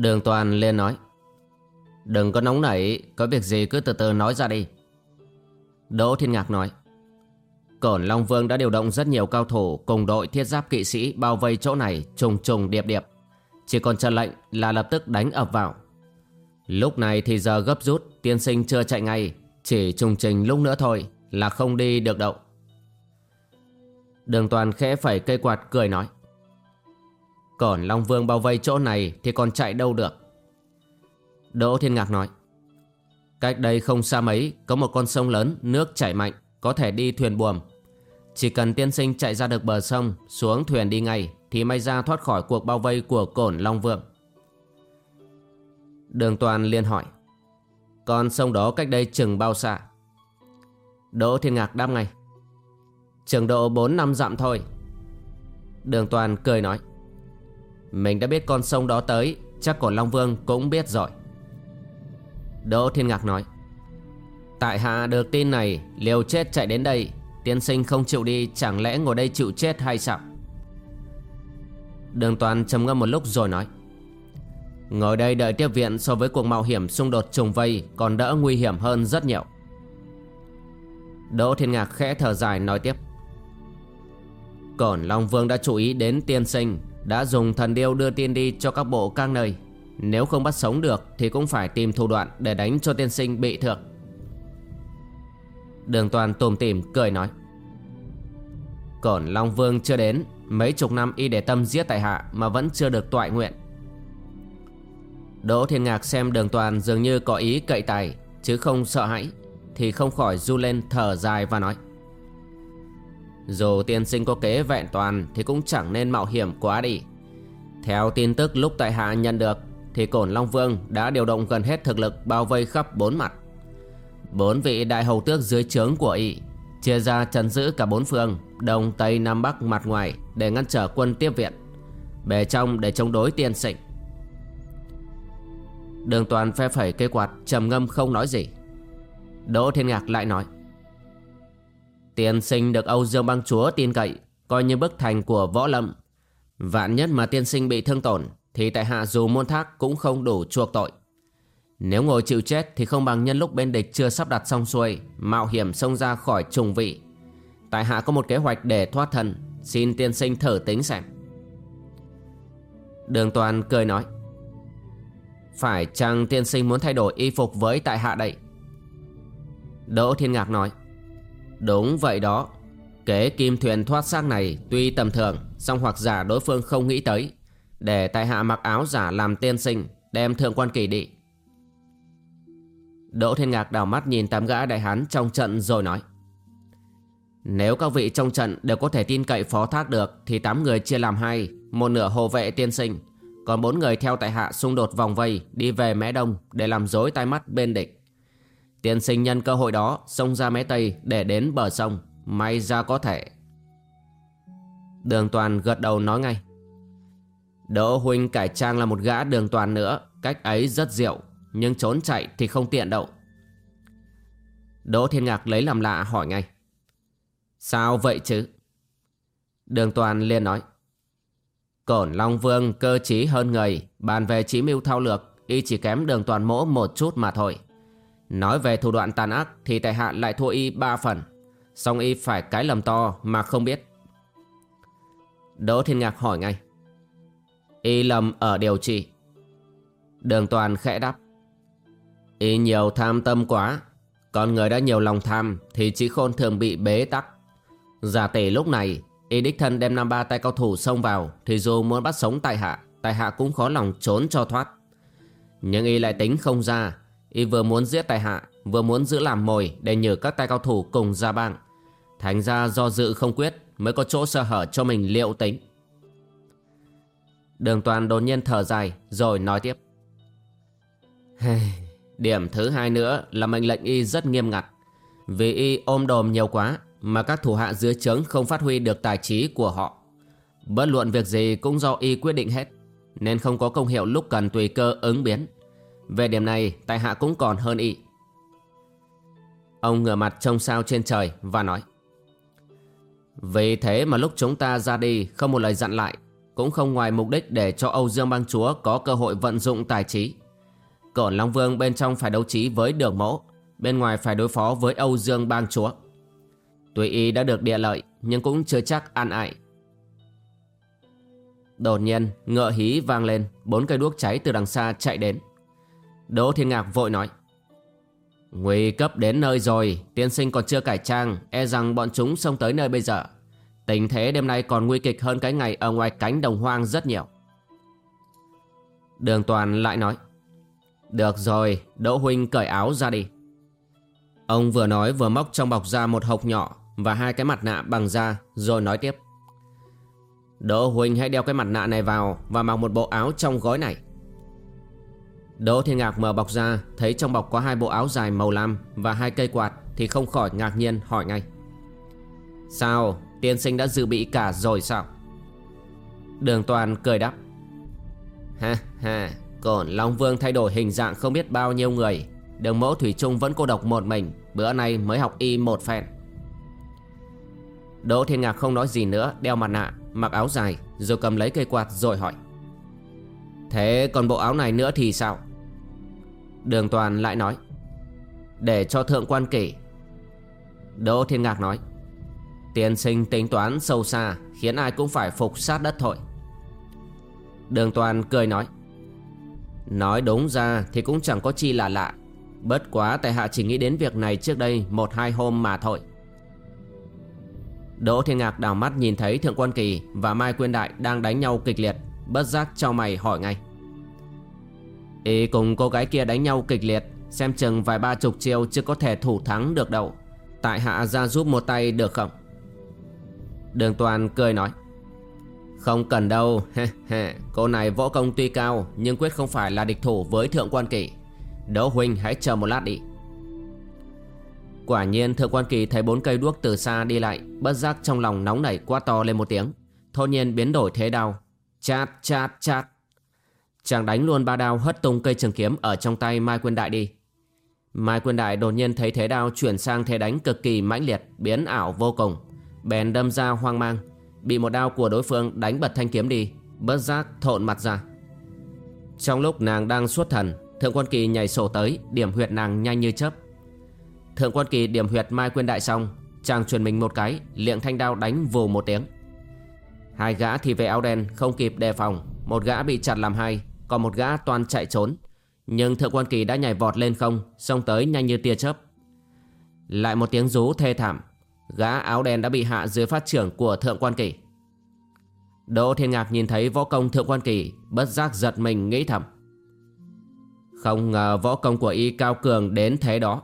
Đường Toàn liền nói. Đừng có nóng nảy, Có việc gì cứ từ từ nói ra đi. Đỗ Thiên Ngạc nói. Cổn Long Vương đã điều động rất nhiều cao thủ Cùng đội thiết giáp kỵ sĩ bao vây chỗ này Trùng trùng điệp điệp. Chỉ còn chờ lệnh là lập tức đánh ập vào. Lúc này thì giờ gấp rút, Tiên sinh chưa chạy ngay, Chỉ trùng trình lúc nữa thôi Là không đi được đậu Đường Toàn khẽ phẩy cây quạt cười nói còn Long Vương bao vây chỗ này thì còn chạy đâu được. Đỗ Thiên Ngạc nói. Cách đây không xa mấy, có một con sông lớn, nước chảy mạnh, có thể đi thuyền buồm. Chỉ cần tiên sinh chạy ra được bờ sông, xuống thuyền đi ngay, thì may ra thoát khỏi cuộc bao vây của cổn Long Vương. Đường Toàn liền hỏi. Con sông đó cách đây chừng bao xa? Đỗ Thiên Ngạc đáp ngay. Chừng độ 4 năm dặm thôi. Đường Toàn cười nói. Mình đã biết con sông đó tới, Chắc còn Long Vương cũng biết rồi Đỗ Thiên Ngạc nói, Tại hạ được tin này, Liều chết chạy đến đây, Tiên sinh không chịu đi, Chẳng lẽ ngồi đây chịu chết hay sao Đường Toàn trầm ngâm một lúc rồi nói, Ngồi đây đợi tiếp viện so với cuộc mạo hiểm xung đột trùng vây còn đỡ nguy hiểm hơn rất nhiều. Đỗ Thiên Ngạc khẽ thở dài nói tiếp. Cổn Long Vương đã chú ý đến tiên sinh đã dùng thần điêu đưa tiên đi cho các bộ các nơi. Nếu không bắt sống được Thì cũng phải tìm thủ đoạn để đánh cho tiên sinh bị thương. Đường toàn tùm tìm, cười nói. Cổn Long Vương chưa đến, Mấy chục năm y để tâm giết tại hạ Mà vẫn chưa được toại nguyện. Đỗ Thiên Ngạc xem đường toàn dường như có ý cậy tài, Chứ không sợ hãi, Thì không khỏi du lên thở dài và nói dù tiên sinh có kế vẹn toàn Thì cũng chẳng nên mạo hiểm quá đi. Theo tin tức lúc tại hạ nhận được Thì Cổn Long Vương đã điều động gần hết thực lực Bao vây khắp bốn mặt. Bốn vị đại hầu tước dưới trướng của y Chia ra trấn giữ cả bốn phương Đông, Tây, Nam, Bắc, mặt ngoài Để ngăn trở quân tiếp viện Bề trong để chống đối tiên sinh. Đường toàn phe phẩy cây quạt trầm ngâm không nói gì. Đỗ Thiên Ngạc lại nói Tiên sinh được Âu Dương băng chúa tin cậy, Coi như bức thành của võ lâm. Vạn nhất mà tiên sinh bị thương tổn, Thì tại hạ dù môn thác cũng không đủ chuộc tội. Nếu ngồi chịu chết Thì không bằng nhân lúc bên địch chưa sắp đặt xong xuôi, Mạo hiểm xông ra khỏi trùng vị. Tại hạ có một kế hoạch để thoát thân, Xin tiên sinh thử tính xem. Đường toàn cười nói, Phải chăng tiên sinh muốn thay đổi y phục với tại hạ đây? Đỗ Thiên Ngạc nói Đúng vậy đó. Kế kim thuyền thoát xác này tuy tầm thường, song hoặc giả đối phương không nghĩ tới. Để tại hạ mặc áo giả làm tiên sinh, Đem thượng quan kỳ đi. Đỗ Thiên Ngạc đảo mắt nhìn tám gã đại hán trong trận rồi nói. Nếu các vị trong trận đều có thể tin cậy phó thác được, Thì tám người chia làm hai, Một nửa hộ vệ tiên sinh, Còn bốn người theo tại hạ xung đột vòng vây Đi về mé đông để làm dối tai mắt bên địch. Tiên sinh nhân cơ hội đó xông ra mé tây để đến bờ sông. May ra có thể. Đường toàn gật đầu nói ngay. Đỗ huynh cải trang là một gã đường toàn nữa, Cách ấy rất diệu, Nhưng trốn chạy thì không tiện đâu. Đỗ thiên ngạc lấy làm lạ hỏi ngay. Sao vậy chứ? Đường toàn liền nói. Cổn Long Vương cơ trí hơn người, Bàn về trí mưu thao lược, Y chỉ kém đường toàn mỗ một chút mà thôi. Nói về thủ đoạn tàn ác thì tại hạ lại thua y ba phần. Xong y phải cái lầm to mà không biết. Đỗ Thiên Ngạc hỏi ngay. Y lầm ở điều trị. Đường toàn khẽ đáp Y nhiều tham tâm quá Con người đã nhiều lòng tham Thì chỉ khôn thường bị bế tắc Giả tỷ lúc này, Y đích thân đem năm ba tay cao thủ xông vào Thì dù muốn bắt sống tại hạ Tại hạ cũng khó lòng trốn cho thoát Nhưng y lại tính không ra Y vừa muốn giết tài hạ, Vừa muốn giữ làm mồi Để nhờ các tay cao thủ cùng ra bang. Thành ra do dự không quyết Mới có chỗ sơ hở cho mình liệu tính. Đường toàn đột nhiên thở dài Rồi nói tiếp. Điểm thứ hai nữa là mệnh lệnh y rất nghiêm ngặt. Vì y ôm đồm nhiều quá Mà các thủ hạ dưới trướng không phát huy được tài trí của họ. Bất luận việc gì cũng do y quyết định hết, Nên không có công hiệu lúc cần tùy cơ ứng biến. Về điểm này tài hạ cũng còn hơn y Ông ngửa mặt trông sao trên trời và nói, Vì thế mà lúc chúng ta ra đi, không một lời dặn lại, Cũng không ngoài mục đích để cho Âu Dương Bang Chúa có cơ hội vận dụng tài trí. Cổn Long Vương bên trong phải đấu trí với đường mẫu, Bên ngoài phải đối phó với Âu Dương Bang Chúa. Tuy y đã được địa lợi, Nhưng cũng chưa chắc an ại Đột nhiên, ngựa hí vang lên, Bốn cây đuốc cháy từ đằng xa chạy đến. Đỗ Thiên Ngạc vội nói Nguy cấp đến nơi rồi Tiên sinh còn chưa cải trang E rằng bọn chúng xông tới nơi bây giờ Tình thế đêm nay còn nguy kịch hơn cái ngày Ở ngoài cánh đồng hoang rất nhiều Đường Toàn lại nói được rồi, Đỗ Huynh cởi áo ra đi. Ông vừa nói vừa móc trong bọc ra một hộp nhỏ và hai cái mặt nạ bằng da rồi nói tiếp. Đỗ Huynh hãy đeo cái mặt nạ này vào và mặc một bộ áo trong gói này. Đỗ Thiên Ngạc mở bọc ra thấy trong bọc có hai bộ áo dài màu lam và hai cây quạt thì không khỏi ngạc nhiên hỏi ngay. Sao? Tiên sinh đã dự bị cả rồi sao? Đường Toàn cười đáp. Ha ha, Cổn Long Vương thay đổi hình dạng không biết bao nhiêu người Đường mẫu Thủy Trung vẫn cô độc một mình Bữa nay mới học y một phen Đỗ Thiên Ngạc không nói gì nữa Đeo mặt nạ, mặc áo dài Rồi cầm lấy cây quạt rồi hỏi Thế còn bộ áo này nữa thì sao Đường Toàn lại nói, Để cho thượng quan kỷ Đỗ Thiên Ngạc nói, Tiên sinh tính toán sâu xa, Khiến ai cũng phải phục sát đất thôi. Đường Toàn cười nói Nói đúng ra thì cũng chẳng có chi là lạ. Bất quá tại hạ chỉ nghĩ đến việc này trước đây một hai hôm mà thôi. Đỗ Thiên Ngạc đảo mắt nhìn thấy Thượng Quan Kỳ và Mai Quyên Đại đang đánh nhau kịch liệt, Bất giác cho mày hỏi ngay Y cùng cô gái kia đánh nhau kịch liệt Xem chừng vài ba chục chiêu chưa có thể thủ thắng được đâu Tại hạ ra giúp một tay được không Đường Toàn cười nói không cần đâu, cô này võ công tuy cao nhưng quyết không phải là địch thủ với Thượng Quan Kỳ. Đỗ Huynh hãy chờ một lát đi. Quả nhiên Thượng Quan Kỳ thấy bốn cây đuốc từ xa đi lại, bất giác trong lòng nóng nảy quá to lên một tiếng. Thôn nhiên biến đổi thế đau Chát chát chát. Chàng đánh luôn ba đao hất tung cây trường kiếm ở trong tay Mai Quyên Đại đi. Mai Quyên Đại đột nhiên thấy thế đao chuyển sang thế đánh cực kỳ mãnh liệt, biến ảo vô cùng. Bèn đâm ra hoang mang, Bị một đao của đối phương đánh bật thanh kiếm đi Bất giác thộn mặt ra Trong lúc nàng đang xuất thần Thượng quan kỳ nhảy sổ tới Điểm huyệt nàng nhanh như chớp Thượng quan kỳ điểm huyệt mai quyên đại xong Chàng truyền mình một cái Liệng thanh đao đánh vù một tiếng Hai gã thì về áo đen không kịp đề phòng Một gã bị chặt làm hai còn một gã toàn chạy trốn. Nhưng thượng quan kỳ đã nhảy vọt lên không, Xông tới nhanh như tia chớp. Lại một tiếng rú thê thảm, Gã áo đen đã bị hạ dưới phát trưởng của Thượng Quan Kỳ. Đỗ Thiên Ngạc nhìn thấy võ công Thượng Quan Kỳ, Bất giác giật mình nghĩ thầm. Không ngờ võ công của y cao cường đến thế đó.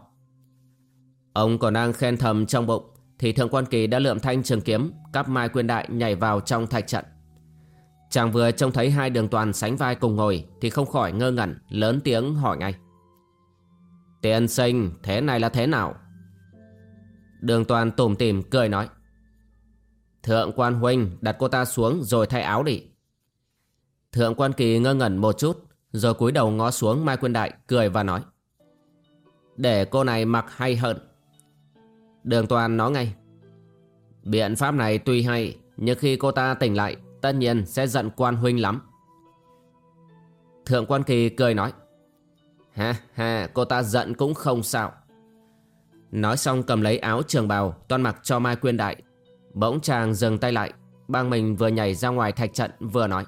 Ông còn đang khen thầm trong bụng, Thì Thượng Quan Kỳ đã lượm thanh trường kiếm, Cắp mai quyên đại nhảy vào trong thạch trận. Chàng vừa trông thấy hai đường toàn sánh vai cùng ngồi Thì không khỏi ngơ ngẩn, Lớn tiếng hỏi ngay. Tiên sinh, thế này là thế nào? Đường toàn tủm tỉm cười nói. Thượng quan huynh đặt cô ta xuống rồi thay áo đi. Thượng quan kỳ ngơ ngẩn một chút, Rồi cúi đầu ngó xuống Mai Quyên Đại, cười và nói. Để cô này mặc hay hận Đường toàn nói ngay. Biện pháp này tuy hay, Nhưng khi cô ta tỉnh lại Tất nhiên sẽ giận quan huynh lắm. Thượng quan kỳ cười nói, Ha ha, cô ta giận cũng không sao. Nói xong cầm lấy áo trường bào, Toan mặc cho Mai Quyên Đại. Bỗng chàng dừng tay lại Bang mình vừa nhảy ra ngoài thạch trận, vừa nói,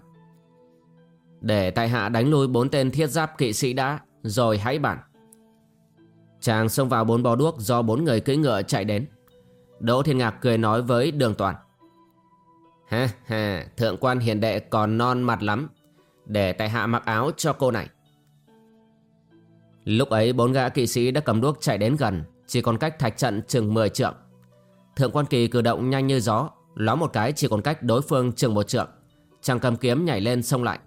Để tại hạ đánh lui bốn tên thiết giáp kỵ sĩ đã, Rồi hãy bản Chàng xông vào bốn bó đuốc do bốn người cưỡi ngựa chạy đến. Đỗ Thiên Ngạc cười nói với đường toàn Ha ha, Thượng quan hiền đệ còn non mặt lắm. Để tại hạ mặc áo cho cô này. Lúc ấy bốn gã kỵ sĩ đã cầm đuốc chạy đến gần, Chỉ còn cách thạch trận chừng 10 trượng. Thượng quan kỳ cử động nhanh như gió, Ló một cái chỉ còn cách đối phương chừng một trượng. Chàng cầm kiếm nhảy lên sông lại.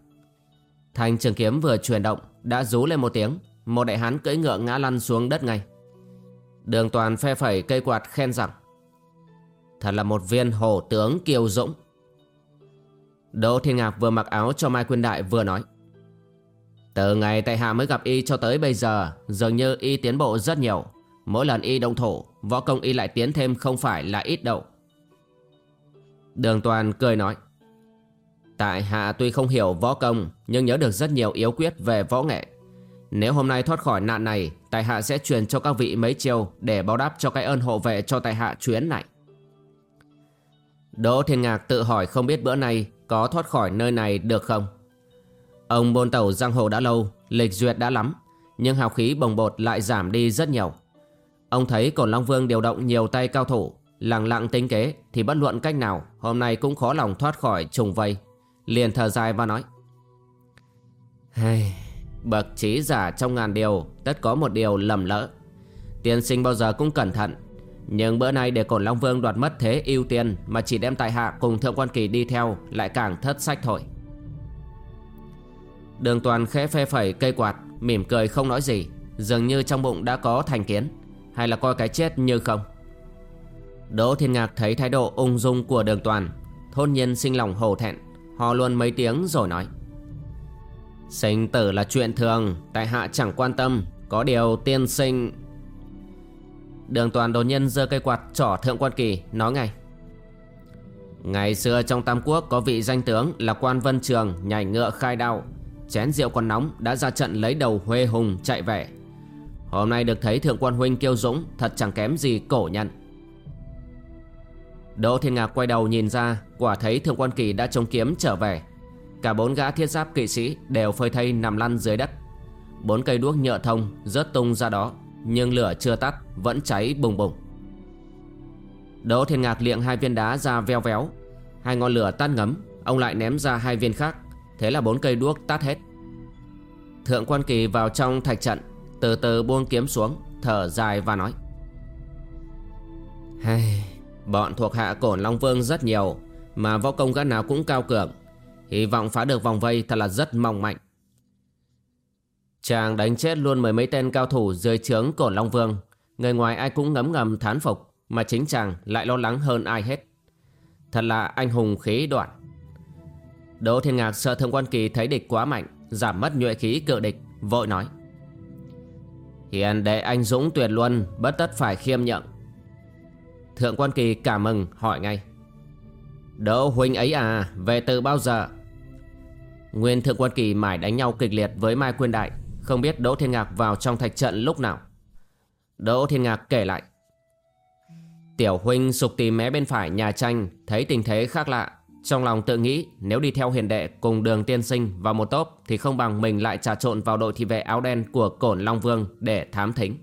Thanh trường kiếm vừa chuyển động, Đã rú lên một tiếng. Một đại hán cưỡi ngựa ngã lăn xuống đất ngay. Đường toàn phe phẩy cây quạt khen rằng, Thật là một viên hổ tướng kiêu dũng. Đỗ Thiên Ngạc vừa mặc áo cho Mai Quyên Đại vừa nói. Từ ngày tại hạ mới gặp y cho tới bây giờ, Dường như y tiến bộ rất nhiều. Mỗi lần y động thổ, Võ công y lại tiến thêm không phải là ít đâu. Đường Toàn cười nói. Tại hạ tuy không hiểu võ công, Nhưng nhớ được rất nhiều yếu quyết về võ nghệ. Nếu hôm nay thoát khỏi nạn này, Tại hạ sẽ truyền cho các vị mấy chiêu Để báo đáp cho cái ơn hộ vệ cho tại hạ chuyến này. Đỗ Thiên Ngạc tự hỏi không biết bữa nay có thoát khỏi nơi này được không? Ông bôn tàu giang hồ đã lâu Lịch duyệt đã lắm Nhưng hào khí bồng bột lại giảm đi rất nhiều. Ông thấy Cổn Long Vương điều động nhiều tay cao thủ Lặng lặng tính kế Thì bất luận cách nào Hôm nay cũng khó lòng thoát khỏi trùng vây. Liền thở dài và nói hey, Bậc trí giả trong ngàn điều Tất có một điều lầm lỡ. Tiên sinh bao giờ cũng cẩn thận nhưng bữa nay để Cổn Long Vương đoạt mất thế ưu tiên Mà chỉ đem tại hạ cùng Thượng Quan Kỳ đi theo Lại càng thất sách thôi. Đường toàn khẽ phe phẩy cây quạt, Mỉm cười không nói gì, Dường như trong bụng đã có thành kiến, Hay là coi cái chết như không? Đỗ Thiên Ngạc thấy thái độ ung dung của đường toàn Thôn nhiên sinh lòng hổ thẹn Họ luôn mấy tiếng rồi nói. Sinh tử là chuyện thường, Tại hạ chẳng quan tâm, Có điều tiên sinh Đường toàn đột nhân giơ cây quạt trỏ thượng quan kỳ, Nói ngay. Ngày xưa trong Tam Quốc có vị danh tướng là quan vân trường, nhảy ngựa khai đao. Chén rượu còn nóng đã ra trận lấy đầu Huê Hùng chạy về. Hôm nay được thấy thượng quan huynh kiêu dũng, Thật chẳng kém gì cổ nhận. Đỗ Thiên Ngạc quay đầu nhìn ra, Quả thấy Thượng Quan Kỳ đã chống kiếm trở về. Cả bốn gã thiết giáp kỵ sĩ Đều phơi thây nằm lăn dưới đất. Bốn cây đuốc nhựa thông rớt tung ra đó. Nhưng lửa chưa tắt Vẫn cháy bùng bùng. Đỗ Thiên Ngạc liệng hai viên đá ra veo véo. Hai ngọn lửa tắt ngấm Ông lại ném ra hai viên khác. Thế là bốn cây đuốc tắt hết. Thượng Quan Kỳ vào trong thạch trận Từ từ buông kiếm xuống Thở dài và nói. Hey, Bọn thuộc hạ cổn Long Vương rất nhiều Mà võ công gã nào cũng cao cường. Hy vọng phá được vòng vây thật là rất mong mạnh. Chàng đánh chết luôn mười mấy tên cao thủ dưới trướng cổn Long Vương. Người ngoài ai cũng ngấm ngầm thán phục, Mà chính chàng lại lo lắng hơn ai hết. Thật là anh hùng khí đoạn. Đỗ Thiên Ngạc sợ Thượng Quan Kỳ thấy địch quá mạnh, Giảm mất nhuệ khí cự địch, Vội nói. Hiền đệ anh Dũng tuyệt luân, Bất tất phải khiêm nhượng. Thượng quan kỳ cảm mừng, hỏi ngay. Đỗ huynh ấy à Về từ bao giờ? Nguyên thượng quan kỳ mải đánh nhau kịch liệt với Mai Quyên Đại. Không biết Đỗ Thiên Ngạc vào trong thạch trận lúc nào. Đỗ Thiên Ngạc kể lại. Tiểu huynh sục tìm mé bên phải nhà tranh, Thấy tình thế khác lạ. Trong lòng tự nghĩ, nếu đi theo hiền đệ cùng đường tiên sinh vào một tốp Thì không bằng mình lại trà trộn vào đội thị vệ áo đen của cổn Long Vương để thám thính.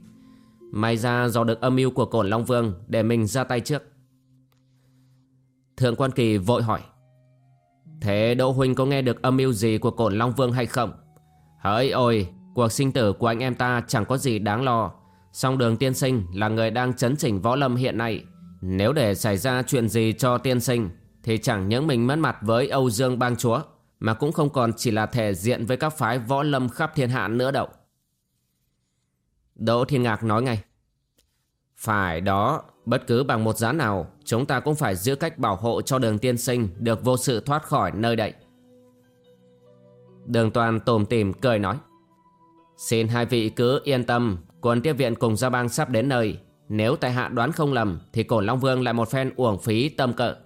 May ra do được âm mưu của cổn Long Vương Để mình ra tay trước. Thượng quan kỳ vội hỏi. Thế Đỗ Huynh có nghe được âm mưu gì của cổn Long Vương hay không? Hỡi ôi Cuộc sinh tử của anh em ta chẳng có gì đáng lo Song đường tiên sinh là người đang chấn chỉnh võ lâm hiện nay Nếu để xảy ra chuyện gì cho tiên sinh Thì chẳng những mình mất mặt với Âu Dương Bang Chúa Mà cũng không còn chỉ là thể diện với các phái võ lâm khắp thiên hạ nữa đâu Đỗ Thiên Ngạc nói ngay. Phải đó, bất cứ bằng một giá nào, chúng ta cũng phải giữ cách bảo hộ cho đường tiên sinh được vô sự thoát khỏi nơi đây. Đường toàn tồm tìm cười nói. Xin hai vị cứ yên tâm, quân tiếp viện cùng gia bang sắp đến nơi. Nếu tại hạ đoán không lầm thì cổ Long Vương lại một phen uổng phí tâm cỡ.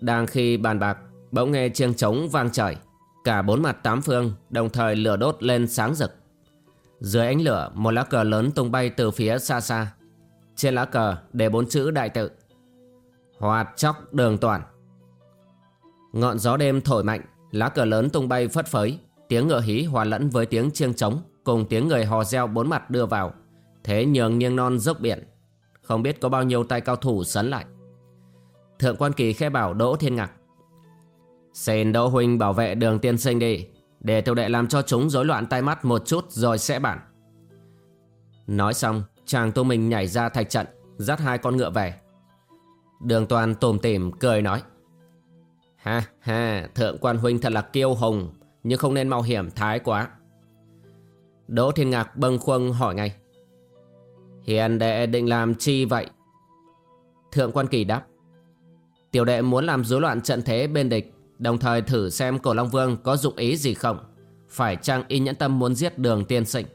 Đang khi bàn bạc, bỗng nghe chiêng trống vang trời. Cả bốn mặt tám phương đồng thời lửa đốt lên sáng rực. Dưới ánh lửa một lá cờ lớn tung bay từ phía xa xa Trên lá cờ để bốn chữ đại tự Hoạt chóc đường toàn Ngọn gió đêm thổi mạnh Lá cờ lớn tung bay phất phới Tiếng ngựa hí hòa lẫn với tiếng chiêng trống, Cùng tiếng người hò reo bốn mặt đưa vào. Thế nhường nghiêng non dốc biển, Không biết có bao nhiêu tay cao thủ sấn lại. Thượng quan kỳ khẽ bảo Đỗ Thiên Ngạc, Xin Đỗ Huynh bảo vệ đường tiên sinh đi, Để tiểu đệ làm cho chúng rối loạn tai mắt một chút rồi sẽ bản. Nói xong, chàng tu mình nhảy ra thạch trận, Dắt hai con ngựa về. Đường toàn tùm tìm, cười nói, Ha ha, thượng quan huynh thật là kiêu hùng nhưng không nên mạo hiểm, thái quá. Đỗ Thiên Ngạc bâng khuâng hỏi ngay. Hiền đệ định làm chi vậy? Thượng quan kỳ đáp. Tiểu đệ muốn làm rối loạn trận thế bên địch, Đồng thời thử xem cổ Long Vương có dụng ý gì không? Phải chăng y nhẫn tâm muốn giết đường tiên sinh?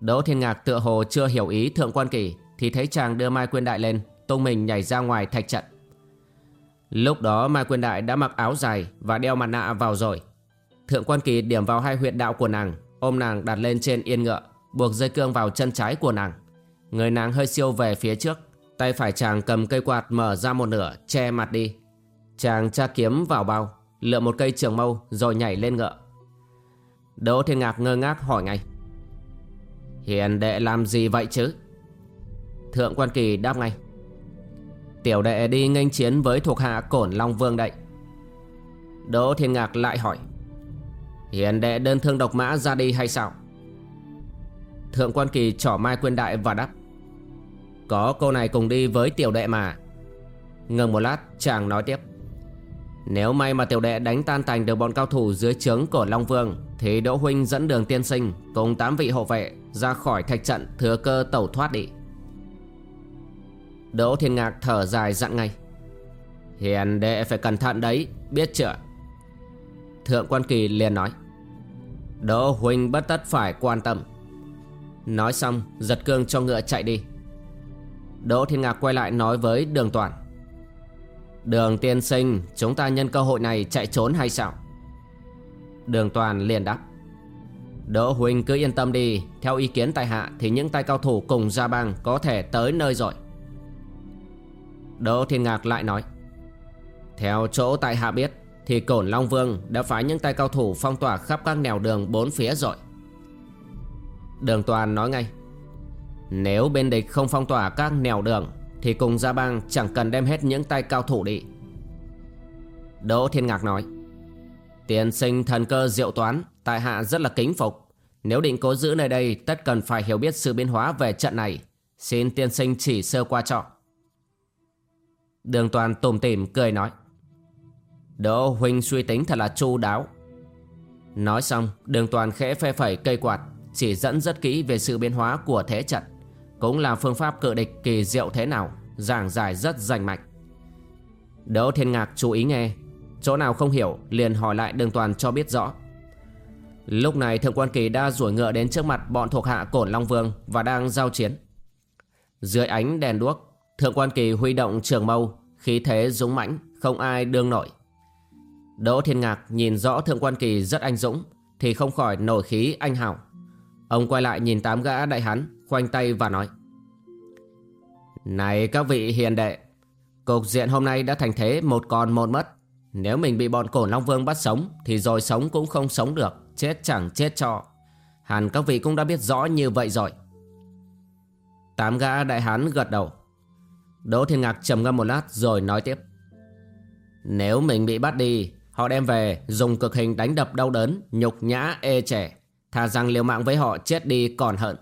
Đỗ Thiên Ngạc tựa hồ chưa hiểu ý thượng quan kỳ, Thì thấy chàng đưa Mai Quyên Đại lên, Tung mình nhảy ra ngoài thạch trận. Lúc đó Mai Quyền Đại đã mặc áo dài Và đeo mặt nạ vào rồi. Thượng quan kỳ điểm vào hai huyệt đạo của nàng, Ôm nàng đặt lên trên yên ngựa, Buộc dây cương vào chân trái của nàng. Người nàng hơi siêu về phía trước, Tay phải chàng cầm cây quạt mở ra một nửa, Che mặt đi. Chàng tra kiếm vào bao Lựa một cây trường mâu rồi nhảy lên ngựa. Đỗ Thiên Ngạc ngơ ngác hỏi ngay, Hiền đệ làm gì vậy chứ? Thượng quan kỳ đáp ngay Tiểu đệ đi nghênh chiến với thuộc hạ Cổn Long Vương đậy Đỗ Thiên Ngạc lại hỏi, Hiền đệ đơn thương độc mã ra đi hay sao? Thượng quan kỳ trỏ mai quyên đại và đáp, Có cô này cùng đi với tiểu đệ mà. Ngừng một lát, chàng nói tiếp, Nếu may mà tiểu đệ đánh tan tành được bọn cao thủ dưới trướng của Long Vương, Thì Đỗ Huynh dẫn đường tiên sinh cùng tám vị hộ vệ ra khỏi thạch trận thừa cơ tẩu thoát đi. Đỗ Thiên Ngạc thở dài dặn ngay. Hiền đệ phải cẩn thận đấy, Biết chưa? Thượng quan kỳ liền nói. Đỗ huynh bất tất phải quan tâm. Nói xong, giật cương cho ngựa chạy đi. Đỗ Thiên Ngạc quay lại nói với đường toàn. Đường tiên sinh, Chúng ta nhân cơ hội này chạy trốn hay sao? Đường toàn liền đáp. Đỗ huynh cứ yên tâm đi, Theo ý kiến tại hạ Thì những tay cao thủ cùng gia bang Có thể tới nơi rồi. Đỗ Thiên Ngạc lại nói, Theo chỗ tại hạ biết, Thì Cổn Long Vương đã phái những tay cao thủ phong tỏa khắp các nẻo đường bốn phía rồi. Đường Toàn nói ngay, Nếu bên địch không phong tỏa các nẻo đường, Thì cùng gia bang chẳng cần đem hết những tay cao thủ đi. Đỗ Thiên Ngạc nói Tiền sinh thần cơ diệu toán, Tại hạ rất là kính phục. Nếu định cố giữ nơi đây, Tất cần phải hiểu biết sự biến hóa về trận này. Xin tiên sinh chỉ sơ qua trọng Đường toàn tùm tìm, cười nói. Đỗ huynh suy tính thật là chu đáo. Nói xong, đường toàn khẽ phe phẩy cây quạt, Chỉ dẫn rất kỹ về sự biến hóa của thế trận. Cũng là phương pháp cự địch kỳ diệu thế nào, Giảng giải rất rành mạch. Đỗ thiên ngạc chú ý nghe, Chỗ nào không hiểu, liền hỏi lại đường toàn cho biết rõ. Lúc này thượng quan kỳ đã rủi ngựa đến trước mặt bọn thuộc hạ cổn Long Vương Và đang giao chiến. Dưới ánh đèn đuốc Thượng quan kỳ huy động trường mâu, Khí thế dũng mãnh, Không ai đương nổi. Đỗ Thiên Ngạc nhìn rõ Thượng quan kỳ rất anh dũng, Thì không khỏi nổi khí anh hào. Ông quay lại nhìn tám gã đại hán, Khoanh tay và nói, Này các vị hiền đệ, Cục diện hôm nay đã thành thế một còn một mất. Nếu mình bị bọn cổ Long Vương bắt sống, Thì rồi sống cũng không sống được, Chết chẳng chết cho. Hẳn các vị cũng đã biết rõ như vậy rồi. Tám gã đại hán gật đầu. Đỗ Thiên Ngạc trầm ngâm một lát rồi nói tiếp. Nếu mình bị bắt đi, họ đem về dùng cực hình đánh đập đau đớn, nhục nhã ê trẻ. Thà rằng liều mạng với họ chết đi còn hận.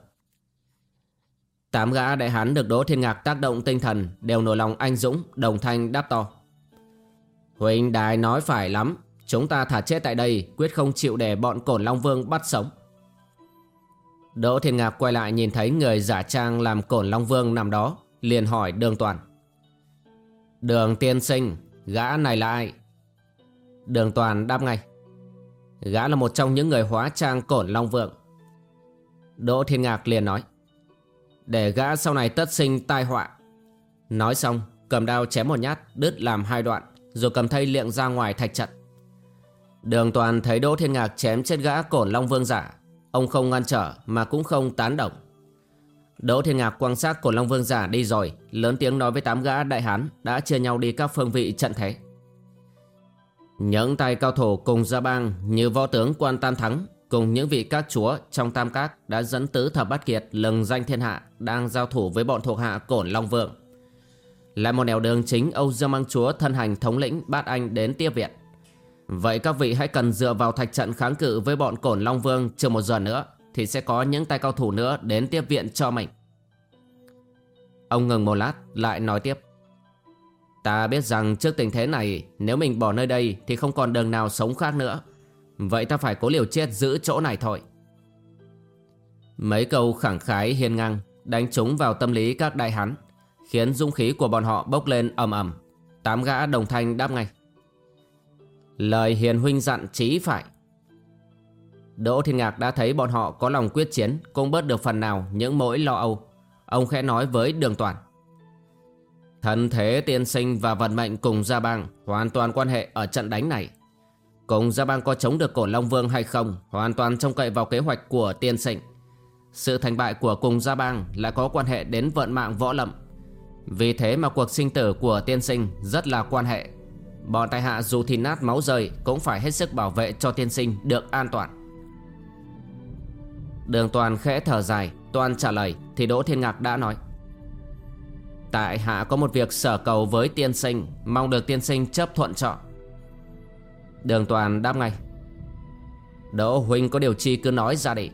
Tám gã đại hán được Đỗ Thiên Ngạc tác động tinh thần đều nổi lòng anh dũng, đồng thanh đáp to. Huỳnh đài nói phải lắm, chúng ta thả chết tại đây quyết không chịu để bọn cổn Long Vương bắt sống. Đỗ Thiên Ngạc quay lại nhìn thấy người giả trang làm cổn Long Vương nằm đó liền hỏi đường toàn. Đường tiên sinh, Gã này là ai? Đường toàn đáp ngay. Gã là một trong những người hóa trang cổn Long Vượng. Đỗ Thiên Ngạc liền nói. Để gã sau này tất sinh tai họa. Nói xong, cầm đao chém một nhát, Đứt làm hai đoạn, Rồi cầm thây liệng ra ngoài thạch trận. Đường toàn thấy Đỗ Thiên Ngạc chém chết gã cổn Long Vương giả. Ông không ngăn trở mà cũng không tán động Đỗ Thiên Ngạc quan sát của Long Vương giả đi rồi, Lớn tiếng nói với tám gã đại hán Đã chia nhau đi các phương vị trận thế Những tay cao thủ cùng gia bang như võ tướng quan tam thắng cùng những vị các chúa trong tam các đã dẫn tứ thập bát kiệt lừng danh thiên hạ đang giao thủ với bọn thuộc hạ cổn long vượng. Lại một nẻo đường chính Âu Dương Mang Chúa thân hành thống lĩnh bát anh đến tiếp viện. Vậy các vị hãy cần dựa vào thạch trận kháng cự với bọn cổn Long Vương chừng một giờ nữa thì sẽ có những tay cao thủ nữa đến tiếp viện cho mình. Ông ngừng một lát, lại nói tiếp. Ta biết rằng trước tình thế này, nếu mình bỏ nơi đây thì không còn đường nào sống khác nữa. Vậy ta phải cố liều chết giữ chỗ này thôi. Mấy câu khẳng khái hiên ngang, đánh trúng vào tâm lý các đại hán, khiến dung khí của bọn họ bốc lên ầm ầm. Tám gã đồng thanh đáp ngay. Lời hiền huynh dặn chí phải. Đỗ Thiên Ngạc đã thấy bọn họ có lòng quyết chiến, cũng bớt được phần nào những mỗi lo âu. Ông khẽ nói với Đường Toàn. Thần thế tiên sinh và vận mệnh cùng Gia Bang hoàn toàn quan hệ ở trận đánh này. Cùng Gia Bang có chống được cổ Long Vương hay không, hoàn toàn trông cậy vào kế hoạch của tiên sinh. Sự thành bại của cùng Gia Bang lại có quan hệ đến vận mạng võ lâm. Vì thế mà cuộc sinh tử của tiên sinh rất là quan hệ. Bọn tài hạ dù thì nát máu rời cũng phải hết sức bảo vệ cho tiên sinh được an toàn. Đường Toàn khẽ thở dài, Toàn trả lời thì Đỗ Thiên Ngạc đã nói. Tại hạ có một việc sở cầu với tiên sinh Mong được tiên sinh chấp thuận cho. Đường toàn đáp ngay. Đỗ huynh có điều chi cứ nói ra đi.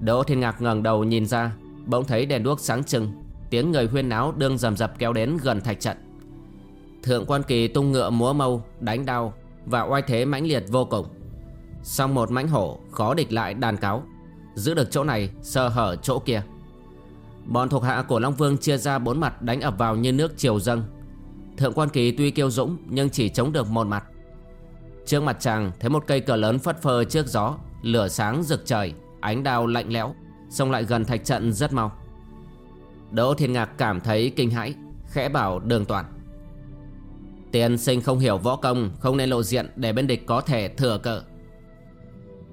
Đỗ thiên ngạc ngẩng đầu nhìn ra Bỗng thấy đèn đuốc sáng trưng Tiếng người huyên náo đương rầm rập kéo đến gần thạch trận. Thượng quan kỳ tung ngựa múa mâu Đánh đao Và oai thế mãnh liệt vô cùng. Xong một mãnh hổ khó địch lại đàn cáo. Giữ được chỗ này, sơ hở chỗ kia. Bọn thuộc hạ của Long Vương chia ra bốn mặt đánh ập vào như nước triều dâng. Thượng quan kỳ tuy kiêu dũng, nhưng chỉ chống được một mặt. Trước mặt chàng thấy một cây cờ lớn phất phơ trước gió, Lửa sáng rực trời, Ánh đao lạnh lẽo, Xông lại gần thạch trận rất mau. Đỗ Thiên Ngạc cảm thấy kinh hãi, Khẽ bảo đường toàn. Tiên sinh không hiểu võ công, Không nên lộ diện để bên địch có thể thừa cờ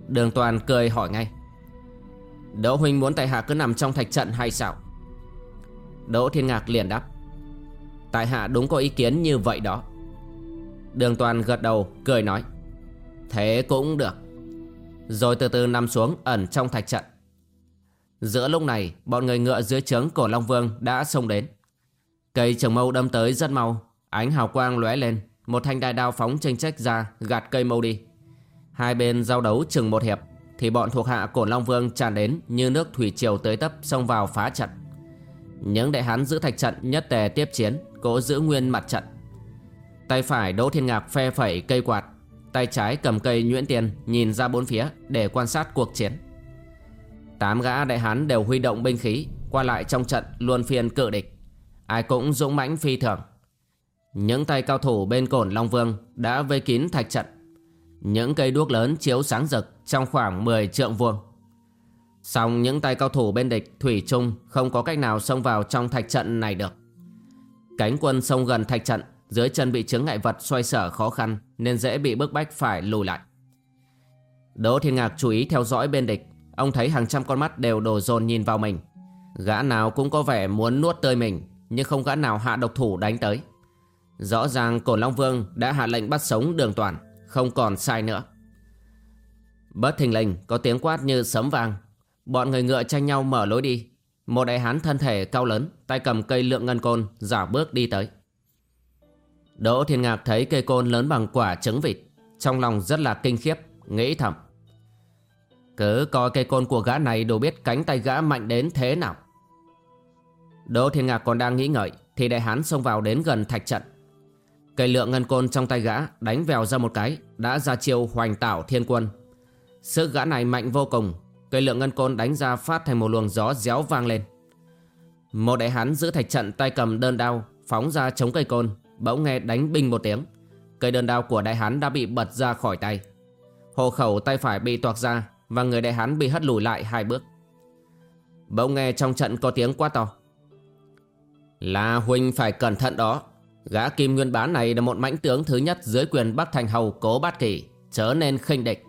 Đường toàn cười hỏi ngay. Đỗ huynh muốn tại hạ cứ nằm trong thạch trận hay sao? Đỗ Thiên Ngạc liền đáp. Tại hạ đúng có ý kiến như vậy đó. Đường toàn gật đầu, cười nói. Thế cũng được. Rồi từ từ nằm xuống ẩn trong thạch trận. Giữa lúc này, Bọn người ngựa dưới trướng cổ Long Vương đã xông đến. Cây trường mâu đâm tới rất mau. Ánh hào quang lóe lên. Một thanh đại đao phóng tranh trách ra, Gạt cây mâu đi. Hai bên giao đấu chừng một hiệp, Thì bọn thuộc hạ Cổn Long Vương tràn đến Như nước thủy triều tới tấp xông vào phá trận. Những đại hán giữ thạch trận nhất tề tiếp chiến, Cố giữ nguyên mặt trận. Tay phải Đỗ Thiên Ngạc phe phẩy cây quạt, Tay trái cầm cây nhuyễn tiền Nhìn ra bốn phía để quan sát cuộc chiến. Tám gã đại hán đều huy động binh khí, Qua lại trong trận luôn phiên cự địch. Ai cũng dũng mãnh phi thường. Những tay cao thủ bên cổn Long Vương Đã vây kín thạch trận. Những cây đuốc lớn chiếu sáng rực Trong khoảng 10 trượng vuông. Song những tay cao thủ bên địch Thủy chung không có cách nào xông vào trong thạch trận này được. Cánh quân xông gần thạch trận, Dưới chân bị chướng ngại vật xoay sở khó khăn Nên dễ bị bức bách phải lùi lại. Đỗ Thiên Ngạc chú ý theo dõi bên địch. Ông thấy hàng trăm con mắt đều đổ dồn nhìn vào mình. Gã nào cũng có vẻ muốn nuốt tươi mình, Nhưng không gã nào hạ độc thủ đánh tới. Rõ ràng Cổn Long Vương đã hạ lệnh bắt sống đường toàn. Không còn sai nữa. Bất thình lình, có tiếng quát như sấm vang Bọn người ngựa tranh nhau mở lối đi. Một đại hán thân thể cao lớn, Tay cầm cây lượng ngân côn Giả bước đi tới. Đỗ Thiên Ngạc thấy cây côn lớn bằng quả trứng vịt, Trong lòng rất là kinh khiếp, Nghĩ thầm. Cứ coi cây côn của gã này đủ biết cánh tay gã mạnh đến thế nào. Đỗ Thiên Ngạc còn đang nghĩ ngợi, Thì đại hán xông vào đến gần thạch trận. Cây lượng ngân côn trong tay gã Đánh vèo ra một cái, Đã ra chiêu hoành tảo thiên quân. Sức gã này mạnh vô cùng, Cây lượng ngân côn đánh ra phát thành một luồng gió réo vang lên. Một đại hán giữ thạch trận tay cầm đơn đao, Phóng ra chống cây côn, Bỗng nghe đánh binh một tiếng. Cây đơn đao của đại hán đã bị bật ra khỏi tay. Hồ khẩu tay phải bị toạc ra Và người đại hán bị hất lùi lại hai bước. Bỗng nghe trong trận có tiếng quá to. Là huynh phải cẩn thận đó. Gã kim nguyên Bá này là một mãnh tướng thứ nhất dưới quyền Bắc Thành Hầu Cố Bát Kỳ Chớ nên khinh địch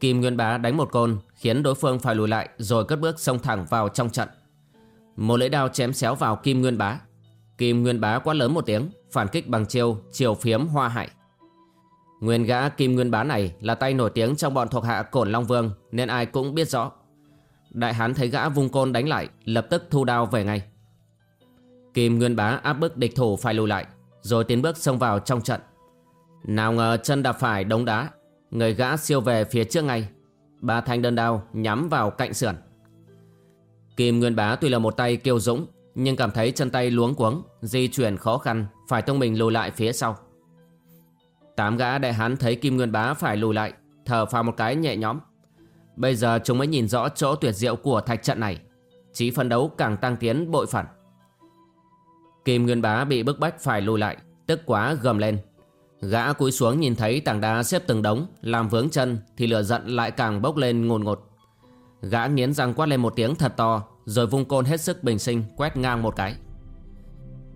Kim Nguyên Bá đánh một côn khiến đối phương phải lùi lại rồi cất bước xông thẳng vào trong trận. Một lưỡi đao chém xéo vào Kim Nguyên Bá. Kim Nguyên Bá quát lớn một tiếng, phản kích bằng chiêu chiều phiếm hoa hại. Nguyên gã Kim Nguyên Bá này là tay nổi tiếng trong bọn thuộc hạ Cổn Long Vương nên ai cũng biết rõ. Đại hán thấy gã vung côn đánh lại, lập tức thu đao về ngay. Kim Nguyên Bá áp bức địch thủ phải lùi lại, rồi tiến bước xông vào trong trận. Nào ngờ chân đạp phải đống đá, người gã siêu về phía trước ngay. Ba thanh đơn đao nhắm vào cạnh sườn. Kim Nguyên Bá tuy là một tay kiêu dũng, nhưng cảm thấy chân tay luống cuống, di chuyển khó khăn, phải tung mình lùi lại phía sau. Tám gã đại hán thấy Kim Nguyên Bá phải lùi lại, thở phào một cái nhẹ nhõm. Bây giờ chúng mới nhìn rõ chỗ tuyệt diệu của thạch trận này. Chí phân đấu càng tăng tiến bội phận. Kim Nguyên Bá bị bức bách phải lùi lại, tức quá gầm lên. Gã cúi xuống nhìn thấy tảng đá xếp từng đống, làm vướng chân thì lửa giận lại càng bốc lên ngồn ngột. Gã nghiến răng quát lên một tiếng thật to, rồi vung côn hết sức bình sinh quét ngang một cái.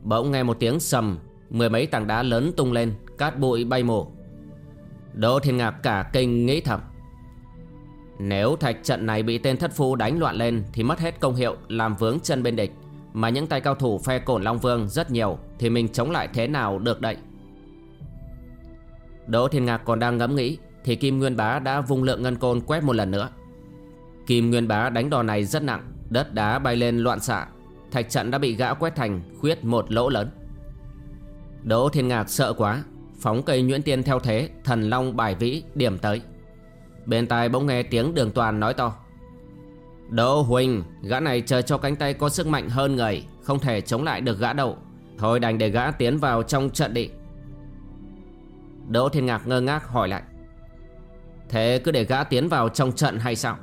Bỗng nghe một tiếng sầm, mười mấy tảng đá lớn tung lên, cát bụi bay mù. Đỗ Thiên Ngạc cả kinh nghĩ thầm. Nếu thạch trận này bị tên thất phu đánh loạn lên thì mất hết công hiệu làm vướng chân bên địch. Mà những tay cao thủ phe cổn Long Vương rất nhiều, Thì mình chống lại thế nào được đậy Đỗ Thiên Ngạc còn đang ngẫm nghĩ, Thì Kim Nguyên Bá đã vung lượng ngân côn quét một lần nữa. Kim Nguyên Bá đánh đòn này rất nặng, Đất đá bay lên loạn xạ, Thạch trận đã bị gã quét thành khuyết một lỗ lớn. Đỗ Thiên Ngạc sợ quá, Phóng cây nhuyễn tiên theo thế, Thần Long bài vĩ điểm tới. Bên tai bỗng nghe tiếng đường toàn nói to. Đỗ Huỳnh, gã này chờ cho cánh tay có sức mạnh hơn người, không thể chống lại được gã đâu. Thôi đành để gã tiến vào trong trận đi. Đỗ Thiên Ngạc ngơ ngác hỏi lại. Thế cứ để gã tiến vào trong trận hay sao?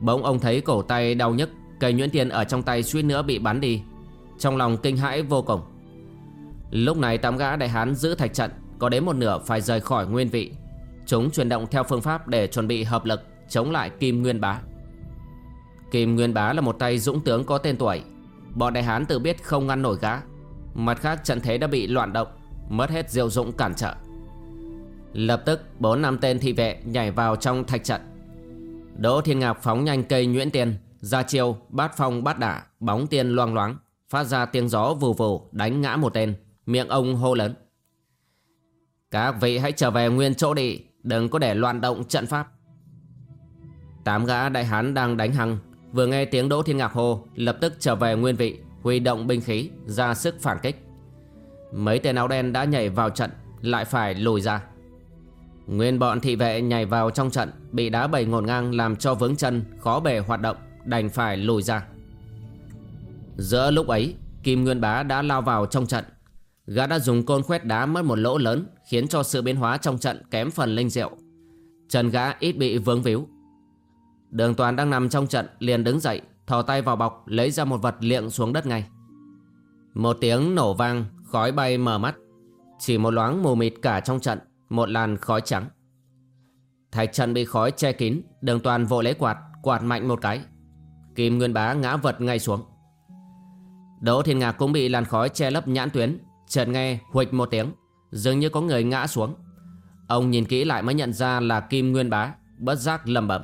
Bỗng ông thấy cổ tay đau nhức, cây nhuyễn tiền ở trong tay suýt nữa bị bắn đi. Trong lòng kinh hãi vô cùng. Lúc này tám gã đại hán giữ thạch trận, có đến một nửa phải rời khỏi nguyên vị. Chúng chuyển động theo phương pháp để chuẩn bị hợp lực chống lại Kim Nguyên Bá. Kim Nguyên Bá là một tay dũng tướng có tên tuổi. Bọn đại hán tự biết không ngăn nổi gã. Mặt khác, trận thế đã bị loạn động, Mất hết diệu dụng cản trở. Lập tức, bốn năm tên thị vệ nhảy vào trong thạch trận. Đỗ Thiên Ngạc phóng nhanh cây nhuyễn tiền, Ra chiêu, bát phong bát đả, Bóng tiên loang loáng, Phát ra tiếng gió vù vù, đánh ngã một tên, Miệng ông hô lớn. Các vị hãy trở về nguyên chỗ đi, Đừng có để loạn động trận pháp. Tám gã đại hán đang đánh hăng Vừa nghe tiếng Đỗ Thiên Ngạc hô, Lập tức trở về nguyên vị, Huy động binh khí, ra sức phản kích. Mấy tên áo đen đã nhảy vào trận, Lại phải lùi ra. Nguyên bọn thị vệ nhảy vào trong trận, Bị đá bầy ngổn ngang làm cho vướng chân, Khó bề hoạt động, Đành phải lùi ra. Giữa lúc ấy, Kim Nguyên Bá đã lao vào trong trận. Gã đã dùng côn khoét đá mất một lỗ lớn, Khiến cho sự biến hóa trong trận kém phần linh diệu. Chân gã ít bị vướng víu. Đường toàn đang nằm trong trận, liền đứng dậy, Thò tay vào bọc, lấy ra một vật liệng xuống đất ngay. Một tiếng nổ vang, Khói bay mở mắt. Chỉ một loáng mù mịt cả trong trận, Một làn khói trắng. Thạch trận bị khói che kín, Đường toàn vội lấy quạt Quạt mạnh một cái. Kim Nguyên Bá ngã vật ngay xuống. Đỗ Thiên Ngạc cũng bị làn khói che lấp nhãn tuyến, Chợt nghe huịch một tiếng, Dường như có người ngã xuống. Ông nhìn kỹ lại mới nhận ra là Kim Nguyên Bá, Bất giác lầm bẩm.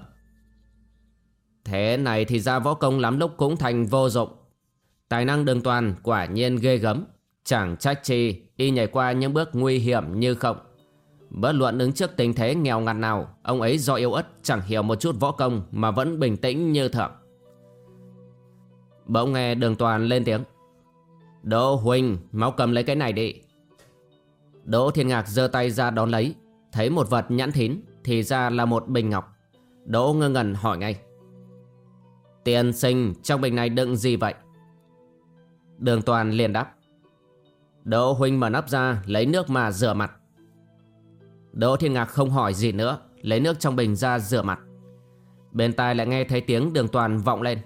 Thế này thì ra võ công lắm lúc cũng thành vô dụng. Tài năng đường toàn quả nhiên ghê gấm. Chẳng trách chi y nhảy qua những bước nguy hiểm như không. Bất luận đứng trước tình thế nghèo ngặt nào, ông ấy do yêu ớt chẳng hiểu một chút võ công mà vẫn bình tĩnh như thượng. Bỗng nghe đường toàn lên tiếng. Đỗ huỳnh mau cầm lấy cái này đi. Đỗ Thiên Ngạc giơ tay ra đón lấy, thấy một vật nhãn thín thì ra là một bình ngọc. Đỗ ngơ ngẩn hỏi ngay. Tiên sinh, trong bình này đựng gì vậy? Đường toàn liền đáp. Đỗ huynh mở nắp ra, lấy nước mà rửa mặt. Đỗ thiên ngạc không hỏi gì nữa, Lấy nước trong bình ra rửa mặt. Bên tai lại nghe thấy tiếng đường toàn vọng lên.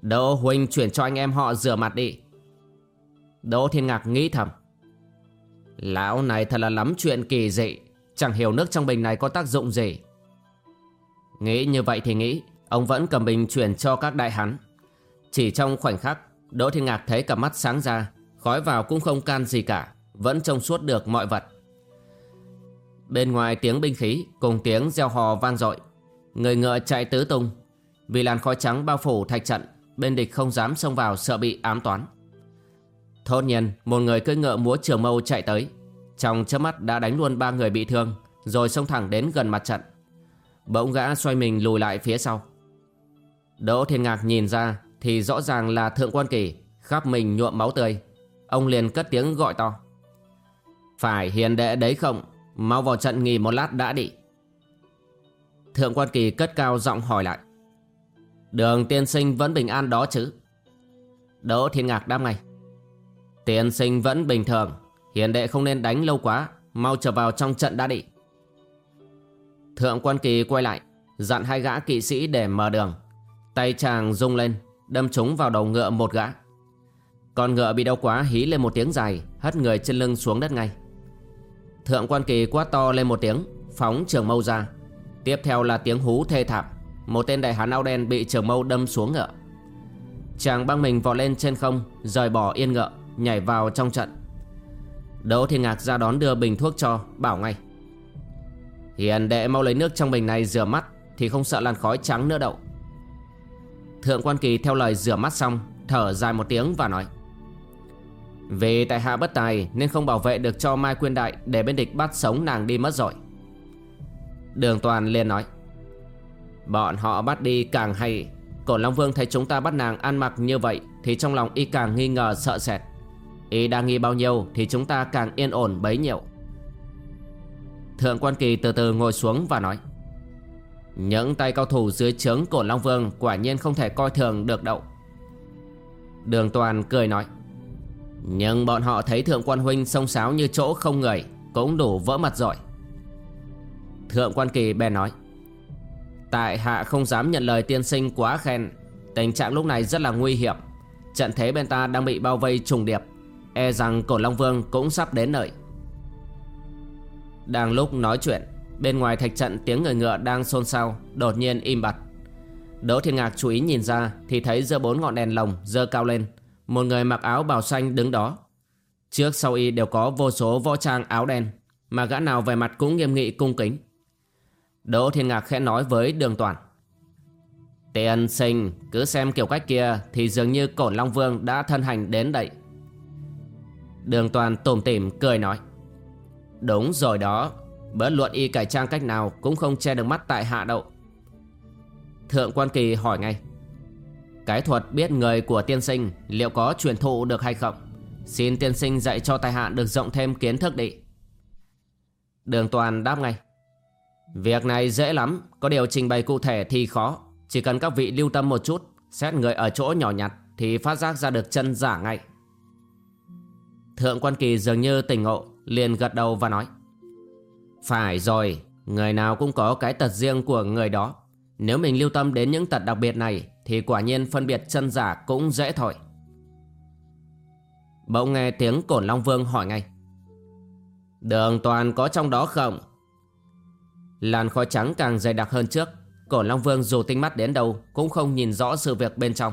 Đỗ huynh chuyển cho anh em họ rửa mặt đi. Đỗ thiên ngạc nghĩ thầm. Lão này thật là lắm chuyện kỳ dị, Chẳng hiểu nước trong bình này có tác dụng gì. Nghĩ như vậy thì nghĩ. Ông vẫn cầm bình chuyển cho các đại hán. Chỉ trong khoảnh khắc, Đỗ Thiên Ngạc thấy cặp mắt sáng ra, Khói vào cũng không can gì cả, Vẫn trông suốt được mọi vật. Bên ngoài tiếng binh khí Cùng tiếng gieo hò vang dội. Người ngựa chạy tứ tung. Vì làn khói trắng bao phủ thạch trận, Bên địch không dám xông vào sợ bị ám toán. Thốt nhiên, một người cưỡi ngựa múa trường mâu chạy tới. Trong chớp mắt đã đánh luôn ba người bị thương, Rồi xông thẳng đến gần mặt trận. Bỗng gã xoay mình lùi lại phía sau. Đỗ Thiên Ngạc nhìn ra Thì rõ ràng là Thượng Quan Kỳ, Khắp mình nhuộm máu tươi. Ông liền cất tiếng gọi to. Phải, hiền đệ đấy không? Mau vào trận nghỉ một lát đã đi. Thượng Quan Kỳ cất cao giọng hỏi lại. Đường tiên sinh vẫn bình an đó chứ? Đỗ Thiên Ngạc đáp ngay. Tiên sinh vẫn bình thường. Hiền đệ không nên đánh lâu quá. Mau trở vào trong trận đã đi. Thượng quan kỳ quay lại, Dặn hai gã kỵ sĩ để mở đường. Tay chàng rung lên, Đâm trúng vào đầu ngựa một gã. Con ngựa bị đau quá hí lên một tiếng dài, Hất người trên lưng xuống đất ngay. Thượng quan kỳ quát to lên một tiếng, Phóng trường mâu ra. Tiếp theo là tiếng hú thê thảm, Một tên đại hán áo đen bị trường mâu đâm xuống ngựa. Chàng băng mình vọt lên trên không, Rời bỏ yên ngựa, Nhảy vào trong trận. Đỗ Thiên Ngạc ra đón đưa bình thuốc cho, Bảo ngay. Hiền đệ mau lấy nước trong bình này rửa mắt, Thì không sợ làn khói trắng nữa đậu Thượng quan kỳ theo lời rửa mắt xong, Thở dài một tiếng và nói, Vì tại hạ bất tài Nên không bảo vệ được cho Mai Quyên Đại Để bên địch bắt sống nàng đi mất rồi. Đường toàn liền nói, Bọn họ bắt đi càng hay. Cổ Long Vương thấy chúng ta bắt nàng ăn mặc như vậy Thì trong lòng y càng nghi ngờ sợ sệt. Y đang nghi bao nhiêu Thì chúng ta càng yên ổn bấy nhiêu. Thượng quan kỳ từ từ ngồi xuống và nói những tay cao thủ dưới trướng của Long Vương Quả nhiên không thể coi thường được đậu Đường toàn cười nói, Nhưng bọn họ thấy thượng quan huynh sông sáo như chỗ không người Cũng đủ vỡ mặt rồi. Thượng quan kỳ bèn nói, Tại hạ không dám nhận lời tiên sinh quá khen. Tình trạng lúc này rất là nguy hiểm. Trận thế bên ta đang bị bao vây trùng điệp. E rằng cổ Long Vương cũng sắp đến nơi. Đang lúc nói chuyện Bên ngoài thạch trận tiếng người ngựa đang xôn xao, Đột nhiên im bặt. Đỗ Thiên Ngạc chú ý nhìn ra Thì thấy giữa bốn ngọn đèn lồng dơ cao lên. Một người mặc áo bào xanh đứng đó. Trước sau y đều có vô số võ trang áo đen, Mà gã nào về mặt cũng nghiêm nghị cung kính. Đỗ Thiên Ngạc khẽ nói với đường toàn. Tiền sinh, cứ xem kiểu cách kia Thì dường như cổn Long Vương đã thân hành đến đây. Đường toàn tủm tỉm cười nói. Đúng rồi đó. Bất luận y cải trang cách nào Cũng không che được mắt tại hạ đậu. Thượng quan kỳ hỏi ngay, Cái thuật biết người của tiên sinh Liệu có truyền thụ được hay không? Xin tiên sinh dạy cho tài hạ được rộng thêm kiến thức đi. Đường toàn đáp ngay, Việc này dễ lắm, Có điều trình bày cụ thể thì khó. Chỉ cần các vị lưu tâm một chút, Xét người ở chỗ nhỏ nhặt Thì phát giác ra được chân giả ngay. Thượng quan kỳ dường như tỉnh ngộ, liền gật đầu và nói phải rồi, Người nào cũng có cái tật riêng của người đó. Nếu mình lưu tâm đến những tật đặc biệt này, Thì quả nhiên phân biệt chân giả cũng dễ thôi. Bỗng nghe tiếng cổn Long Vương hỏi ngay. Đường toàn có trong đó không? Làn khói trắng càng dày đặc hơn trước. Cổn Long Vương dù tinh mắt đến đâu Cũng không nhìn rõ sự việc bên trong.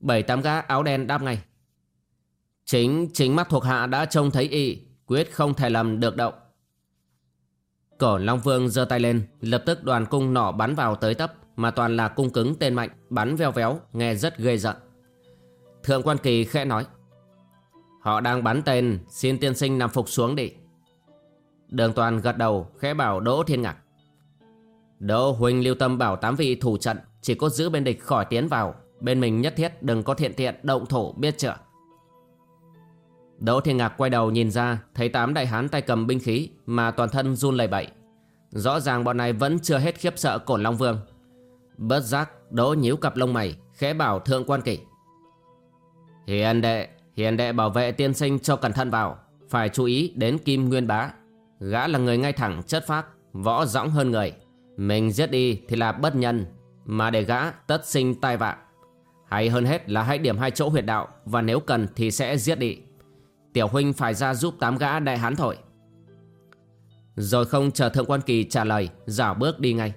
Bảy tám gã áo đen đáp ngay. Chính chính mắt thuộc hạ đã trông thấy y, Quyết không thể lầm được động Cổ Long Vương giơ tay lên, Lập tức đoàn cung nỏ bắn vào tới tấp, Mà toàn là cung cứng tên mạnh, Bắn veo véo, nghe rất ghê giận Thượng quan kỳ khẽ nói, Họ đang bắn tên, Xin tiên sinh nằm phục xuống đi. Đường toàn gật đầu, khẽ bảo Đỗ Thiên Ngạc, Đỗ Huynh lưu tâm bảo tám vị thủ trận, Chỉ có giữ bên địch khỏi tiến vào, Bên mình nhất thiết đừng có thiện tiện động thổ biết chưa? Đỗ Thiên Ngạc quay đầu nhìn ra, Thấy tám đại hán tay cầm binh khí Mà toàn thân run lẩy bẩy. Rõ ràng bọn này vẫn chưa hết khiếp sợ cổn Long Vương. Bớt giác Đỗ nhíu cặp lông mày, Khẽ bảo thượng quan kỷ. Hiền đệ Hiền đệ bảo vệ tiên sinh cho cẩn thận vào, Phải chú ý đến Kim Nguyên Bá. Gã là người ngay thẳng, chất phác, Võ dõng hơn người. Mình giết đi thì là bất nhân, Mà để gã tất sinh tai vạ. Hay hơn hết là hãy điểm hai chỗ huyệt đạo, Và nếu cần thì sẽ giết đi. Tiểu huynh phải ra giúp tám gã đại hán thổi. Rồi không chờ thượng quan kỳ trả lời Dảo bước đi ngay.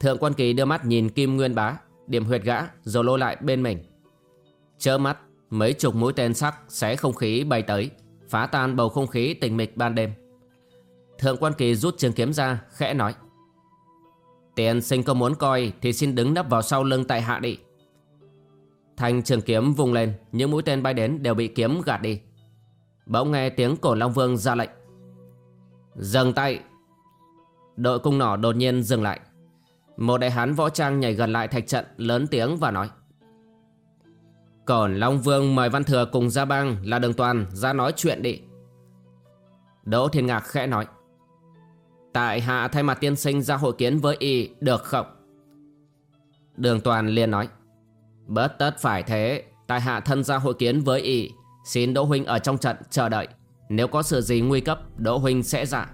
Thượng quan kỳ đưa mắt nhìn Kim Nguyên Bá, Điểm huyệt gã, rồi lôi lại bên mình. Chớ mắt, Mấy chục mũi tên sắc xé không khí bay tới, Phá tan bầu không khí tình mịch ban đêm. Thượng quan kỳ rút trường kiếm ra, Khẽ nói. Tiền sinh có muốn coi Thì xin đứng nấp vào sau lưng tại hạ đi. Thanh trường kiếm vung lên, Những mũi tên bay đến đều bị kiếm gạt đi. Bỗng nghe tiếng cổ Long Vương ra lệnh. Dừng tay. Đội cung nỏ đột nhiên dừng lại. Một đại hán võ trang nhảy gần lại thạch trận, Lớn tiếng và nói. Cổn Long Vương mời Văn Thừa cùng Gia Bang là đường toàn ra nói chuyện đi. Đỗ Thiên Ngạc khẽ nói. Tại hạ thay mặt tiên sinh ra hội kiến với y được không? Đường toàn liền nói. Bất tất phải thế, Tại hạ thân ra hội kiến với y. Xin Đỗ Huynh ở trong trận chờ đợi. Nếu có sự gì nguy cấp, Đỗ Huynh sẽ ra.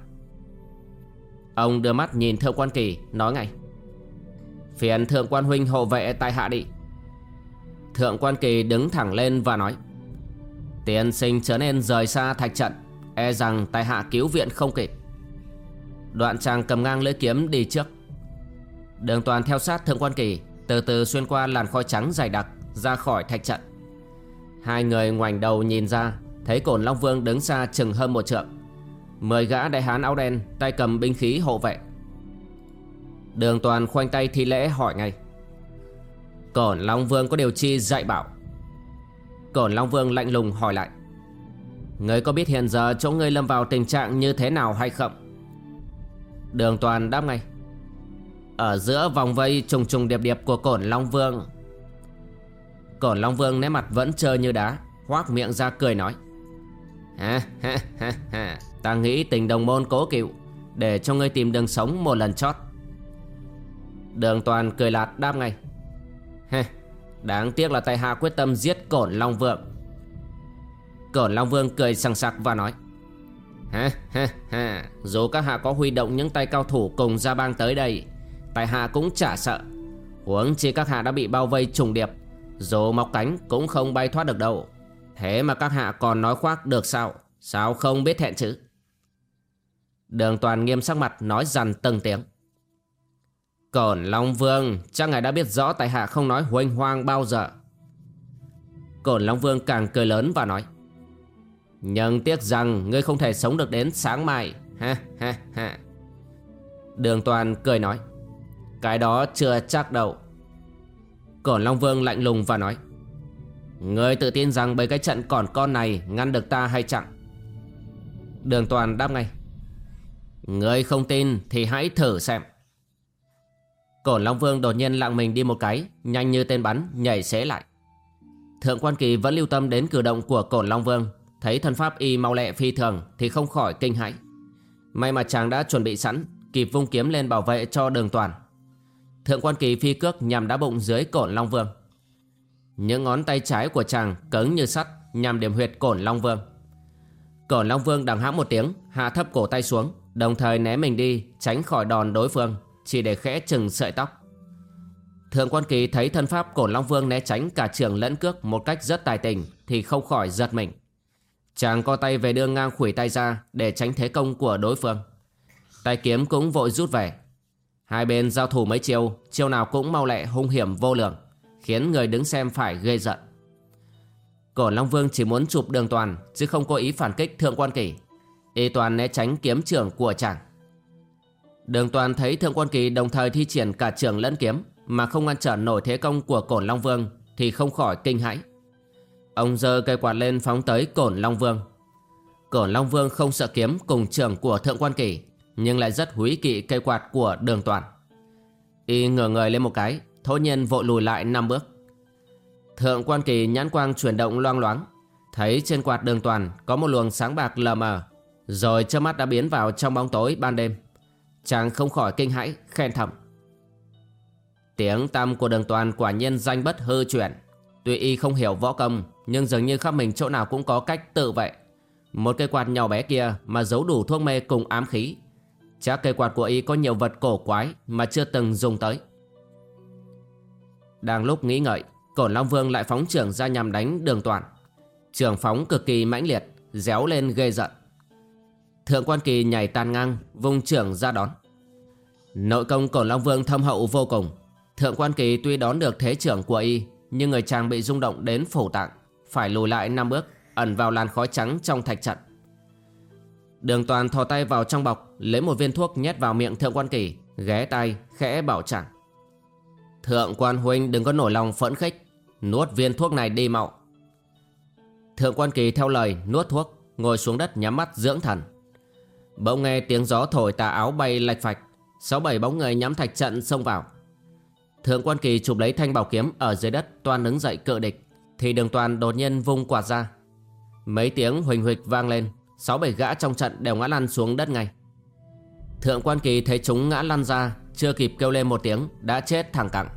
Ông đưa mắt nhìn Thượng Quan Kỳ, Nói ngay. Phiền Thượng Quan Huynh hộ vệ tại hạ đi. Thượng Quan Kỳ đứng thẳng lên và nói. Tiên sinh chớ nên rời xa thạch trận E rằng tại hạ cứu viện không kịp. Đoạn chàng cầm ngang lưỡi kiếm đi trước. Đường toàn theo sát Thượng Quan Kỳ. Từ từ xuyên qua làn khói trắng dày đặc Ra khỏi thạch trận. Hai người ngoảnh đầu nhìn ra, Thấy cổn Long Vương đứng xa chừng hơn một trượng. Mười gã đại hán áo đen Tay cầm binh khí hộ vệ. Đường toàn khoanh tay thi lễ hỏi ngay. Cổn Long Vương có điều chi dạy bảo? Cổn Long Vương lạnh lùng hỏi lại. Ngươi có biết hiện giờ chỗ ngươi lâm vào tình trạng như thế nào hay không? Đường toàn đáp ngay. Ở giữa vòng vây trùng trùng điệp điệp của cổn Long Vương. Cổn Long Vương nét mặt vẫn trơ như đá Hoác miệng ra cười nói. Ha ha ha ha. Ta nghĩ tình đồng môn cố cựu Để cho ngươi tìm đường sống một lần chót. Đường toàn cười lạt đáp ngay. Ha Đáng tiếc là tay hạ quyết tâm giết cổn Long Vương. Cổn Long Vương cười sằng sặc và nói. Ha ha ha. Dù các hạ có huy động những tay cao thủ cùng gia bang tới đây Tại hạ cũng chả sợ. Huống chi các hạ đã bị bao vây trùng điệp, Dù mọc cánh cũng không bay thoát được đâu. Thế mà các hạ còn nói khoác được sao? Sao không biết hẹn chữ Đường toàn nghiêm sắc mặt, nói dằn từng tiếng. Cổn Long Vương, Chắc ngài đã biết rõ tại hạ không nói huênh hoang bao giờ. Cổn Long Vương càng cười lớn và nói. Nhưng tiếc rằng ngươi không thể sống được đến sáng mai. Ha ha ha. Đường toàn cười nói. Cái đó chưa chắc đâu. Cổn Long Vương lạnh lùng và nói, Ngươi tự tin rằng bởi cái trận còn con này Ngăn được ta hay chẳng Đường toàn đáp ngay, Ngươi không tin thì hãy thử xem. Cổn Long Vương đột nhiên lặng mình đi một cái, Nhanh như tên bắn, nhảy xế lại. Thượng quan kỳ vẫn lưu tâm đến cử động của Cổn Long Vương, Thấy thân pháp y mau lẹ phi thường Thì không khỏi kinh hãi. May mà chàng đã chuẩn bị sẵn, Kịp vung kiếm lên bảo vệ cho đường toàn. Thượng quan kỳ phi cước nhằm đá bụng dưới Cổn Long Vương. Những ngón tay trái của chàng cứng như sắt, Nhằm điểm huyệt Cổn Long Vương. Cổn Long Vương đằng hãm một tiếng, Hạ thấp cổ tay xuống, Đồng thời né mình đi, Tránh khỏi đòn đối phương, Chỉ để khẽ chừng sợi tóc. Thượng quan kỳ thấy thân pháp Cổn Long Vương né tránh cả trường lẫn cước Một cách rất tài tình, Thì không khỏi giật mình. Chàng co tay về đưa ngang khủy tay ra Để tránh thế công của đối phương. Tay kiếm cũng vội rút về Hai bên giao thủ mấy chiêu Chiêu nào cũng mau lẹ, hung hiểm vô lượng Khiến người đứng xem phải ghê giận Cổ Long Vương chỉ muốn chụp đường toàn, Chứ không có ý phản kích thượng quan kỳ. Y toàn né tránh kiếm trưởng của chàng. Đường toàn thấy thượng quan kỳ đồng thời thi triển cả trường lẫn kiếm, Mà không ngăn trở nổi thế công của cổn Long Vương, Thì không khỏi kinh hãi. Ông giơ cây quạt lên phóng tới cổn Long Vương. Cổn Long Vương không sợ kiếm cùng trường của thượng quan kỳ. Nhưng lại rất húy kỵ cây quạt của đường toàn. Y ngửa người lên một cái Thổ nhiên vội lùi lại năm bước. Thượng quan kỳ nhãn quang chuyển động loang loáng, Thấy trên quạt đường toàn có một luồng sáng bạc lờ mờ, Rồi trước mắt đã biến vào trong bóng tối ban đêm. Chàng không khỏi kinh hãi, khen thầm. Tiếng tăm của đường toàn quả nhiên danh bất hư chuyển Tuy y không hiểu võ công, Nhưng dường như khắp mình chỗ nào cũng có cách tự vệ. Một cây quạt nhỏ bé kia Mà giấu đủ thuốc mê cùng ám khí Chắc cây quạt của y có nhiều vật cổ quái Mà chưa từng dùng tới. Đang lúc nghĩ ngợi Cổn Long Vương lại phóng trưởng ra nhằm đánh đường toàn. Trường phóng cực kỳ mãnh liệt, Réo lên ghê giận Thượng quan kỳ nhảy tan ngang, Vung trưởng ra đón. Nội công Cổn Long Vương thâm hậu vô cùng. Thượng quan kỳ tuy đón được thế trưởng của y, Nhưng người chàng bị rung động đến phủ tạng, Phải lùi lại năm bước, Ẩn vào làn khói trắng trong thạch trận. Đường toàn thò tay vào trong bọc, Lấy một viên thuốc nhét vào miệng thượng quan kỳ, Ghé tay khẽ bảo chẳng Thượng quan huynh đừng có nổi lòng phẫn khích, Nuốt viên thuốc này đi mạo Thượng quan kỳ theo lời nuốt thuốc, Ngồi xuống đất nhắm mắt dưỡng thần. Bỗng nghe tiếng gió thổi tà áo bay lạch phạch, Sáu bảy bóng người nhắm thạch trận xông vào. Thượng quan kỳ chụp lấy thanh bảo kiếm Ở dưới đất, toan đứng dậy cự địch, Thì đường toàn đột nhiên vung quạt ra. Mấy tiếng huỳnh huỵch vang lên. Sáu bảy gã trong trận đều ngã lăn xuống đất ngay. Thượng quan kỳ thấy chúng ngã lăn ra, Chưa kịp kêu lên một tiếng, Đã chết thẳng cẳng.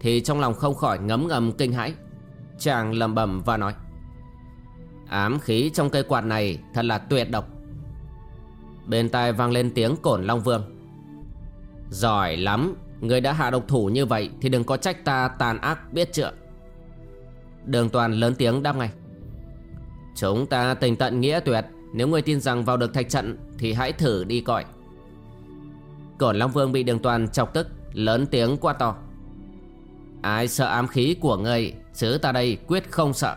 Thì trong lòng không khỏi ngấm ngầm kinh hãi. Chàng lầm bầm và nói, Ám khí trong cây quạt này Thật là tuyệt độc. Bên tai vang lên tiếng cổn Long Vương, Giỏi lắm, Người đã hạ độc thủ như vậy Thì đừng có trách ta tàn ác biết chữa. Đường toàn lớn tiếng đáp ngay, Chúng ta tình tận nghĩa tuyệt nếu người tin rằng vào được thạch trận, Thì hãy thử đi coi. Cổn Long Vương bị đường toàn chọc tức, Lớn tiếng quá to. Ai sợ ám khí của ngươi, Chứ ta đây quyết không sợ.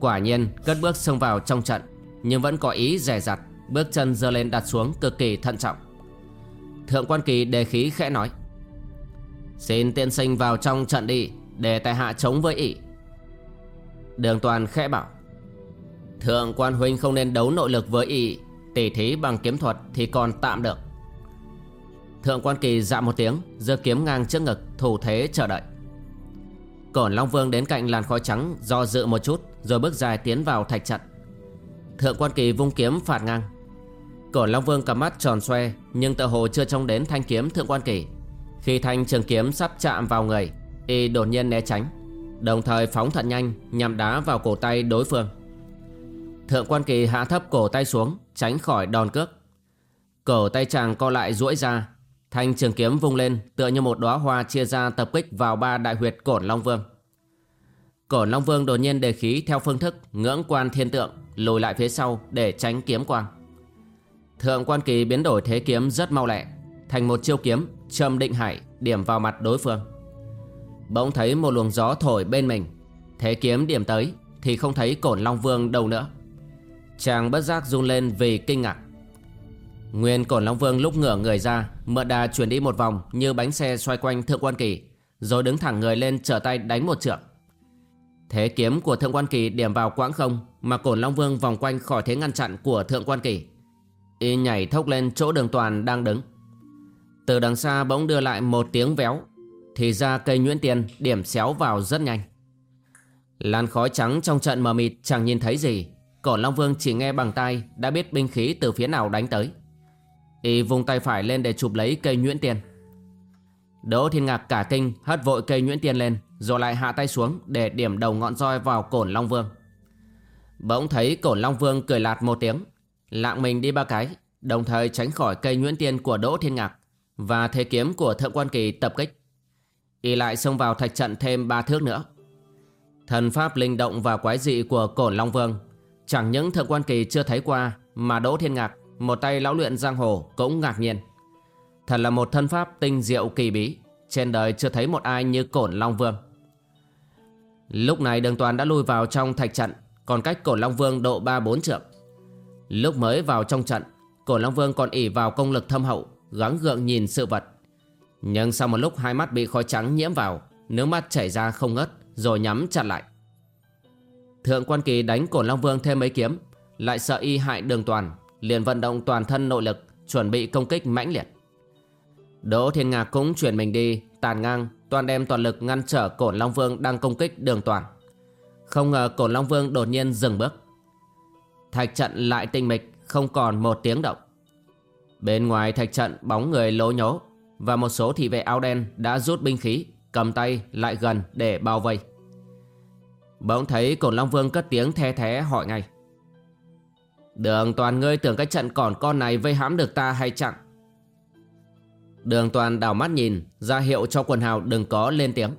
Quả nhiên, cất bước xông vào trong trận, Nhưng vẫn có ý rẻ rặt Bước chân dơ lên đặt xuống cực kỳ thận trọng. Thượng quan kỳ đề khí khẽ nói, Xin tiên sinh vào trong trận đi, Để tài hạ chống với ỷ. Đường toàn khẽ bảo Thượng quan huynh không nên đấu nội lực với y, Tỉ thí bằng kiếm thuật thì còn tạm được. Thượng quan kỳ dạ một tiếng, giơ kiếm ngang trước ngực, thủ thế chờ đợi. Cổn Long Vương đến cạnh làn khói trắng, do dự một chút, rồi bước dài tiến vào thạch trận. Thượng quan kỳ vung kiếm phạt ngang. Cổn Long Vương cầm mắt tròn xoe, Nhưng tự hồ chưa trông đến thanh kiếm thượng quan kỳ. Khi thanh trường kiếm sắp chạm vào người, Y đột nhiên né tránh, Đồng thời phóng thật nhanh, Nhằm đá vào cổ tay đối phương. Thượng quan kỳ hạ thấp cổ tay xuống, Tránh khỏi đòn cước Cổ tay chàng co lại duỗi ra, Thanh trường kiếm vung lên, tựa như một đóa hoa chia ra tập kích vào ba đại huyệt cổn Long Vương. Cổn Long Vương đột nhiên đề khí theo phương thức, ngưỡng quan thiên tượng, lùi lại phía sau để tránh kiếm quang. Thượng quan kỳ biến đổi thế kiếm rất mau lẹ, thành một chiêu kiếm Trâm định hải, điểm vào mặt đối phương. Bỗng thấy một luồng gió thổi bên mình, thế kiếm điểm tới thì không thấy cổn Long Vương đâu nữa. Chàng bất giác run lên vì kinh ngạc. Nguyên Cổn Long Vương lúc ngửa người ra, Mượn đà chuyển đi một vòng Như bánh xe xoay quanh Thượng Quan Kỳ, Rồi đứng thẳng người lên trở tay đánh một trượng. Thế kiếm của Thượng Quan Kỳ điểm vào quãng không Mà Cổn Long Vương vòng quanh khỏi thế ngăn chặn của Thượng Quan Kỳ. Y nhảy thốc lên chỗ đường toàn đang đứng. Từ đằng xa bỗng đưa lại một tiếng véo, Thì ra cây nhuyễn tiền điểm xéo vào rất nhanh. Làn khói trắng trong trận mờ mịt chẳng nhìn thấy gì? Cổ Long Vương chỉ nghe bằng tai, Đã biết binh khí từ phía nào đánh tới. Y vùng tay phải lên để chụp lấy cây nhuyễn tiền. Đỗ Thiên Ngạc cả kinh, hất vội cây nhuyễn tiền lên, Rồi lại hạ tay xuống để điểm đầu ngọn roi vào cổn Long Vương. Bỗng thấy cổn Long Vương cười lạt một tiếng, Lạng mình đi ba cái, Đồng thời tránh khỏi cây nhuyễn tiền của Đỗ Thiên Ngạc Và thế kiếm của Thượng Quan Kỳ tập kích. Y lại xông vào thạch trận thêm ba thước nữa. Thần pháp linh động và quái dị của cổn Long Vương Chẳng những Thượng Quan Kỳ chưa thấy qua, Mà Đỗ Thiên Ngạc, một tay lão luyện giang hồ, cũng ngạc nhiên. Thật là một thân pháp tinh diệu kỳ bí, Trên đời chưa thấy một ai như cổn Long Vương. Lúc này đường toàn đã lui vào trong thạch trận, Còn cách cổn Long Vương độ 3-4 trượng. Lúc mới vào trong trận, Cổn Long Vương còn ỉ vào công lực thâm hậu, Gắng gượng nhìn sự vật. Nhưng sau một lúc hai mắt bị khói trắng nhiễm vào, Nước mắt chảy ra không ngất Rồi nhắm chặt lại. Thượng quan kỳ đánh cổn Long Vương thêm mấy kiếm, Lại sợ y hại đường toàn, liền vận động toàn thân nội lực, chuẩn bị công kích mãnh liệt. Đỗ thiên ngạc cũng chuyển mình đi, tàn ngang, toàn đem toàn lực ngăn trở cổn long vương đang công kích đường toàn. Không ngờ cổn long vương đột nhiên dừng bước. Thạch trận lại tinh mịch, không còn một tiếng động. Bên ngoài thạch trận bóng người lố nhố, và một số thị vệ áo đen đã rút binh khí, cầm tay lại gần để bao vây bỗng thấy cổn long vương cất tiếng the thế hỏi ngay. Đường toàn, ngươi tưởng cái trận còn con này vây hãm được ta hay chẳng Đường toàn đảo mắt nhìn, ra hiệu cho quần hào đừng có lên tiếng.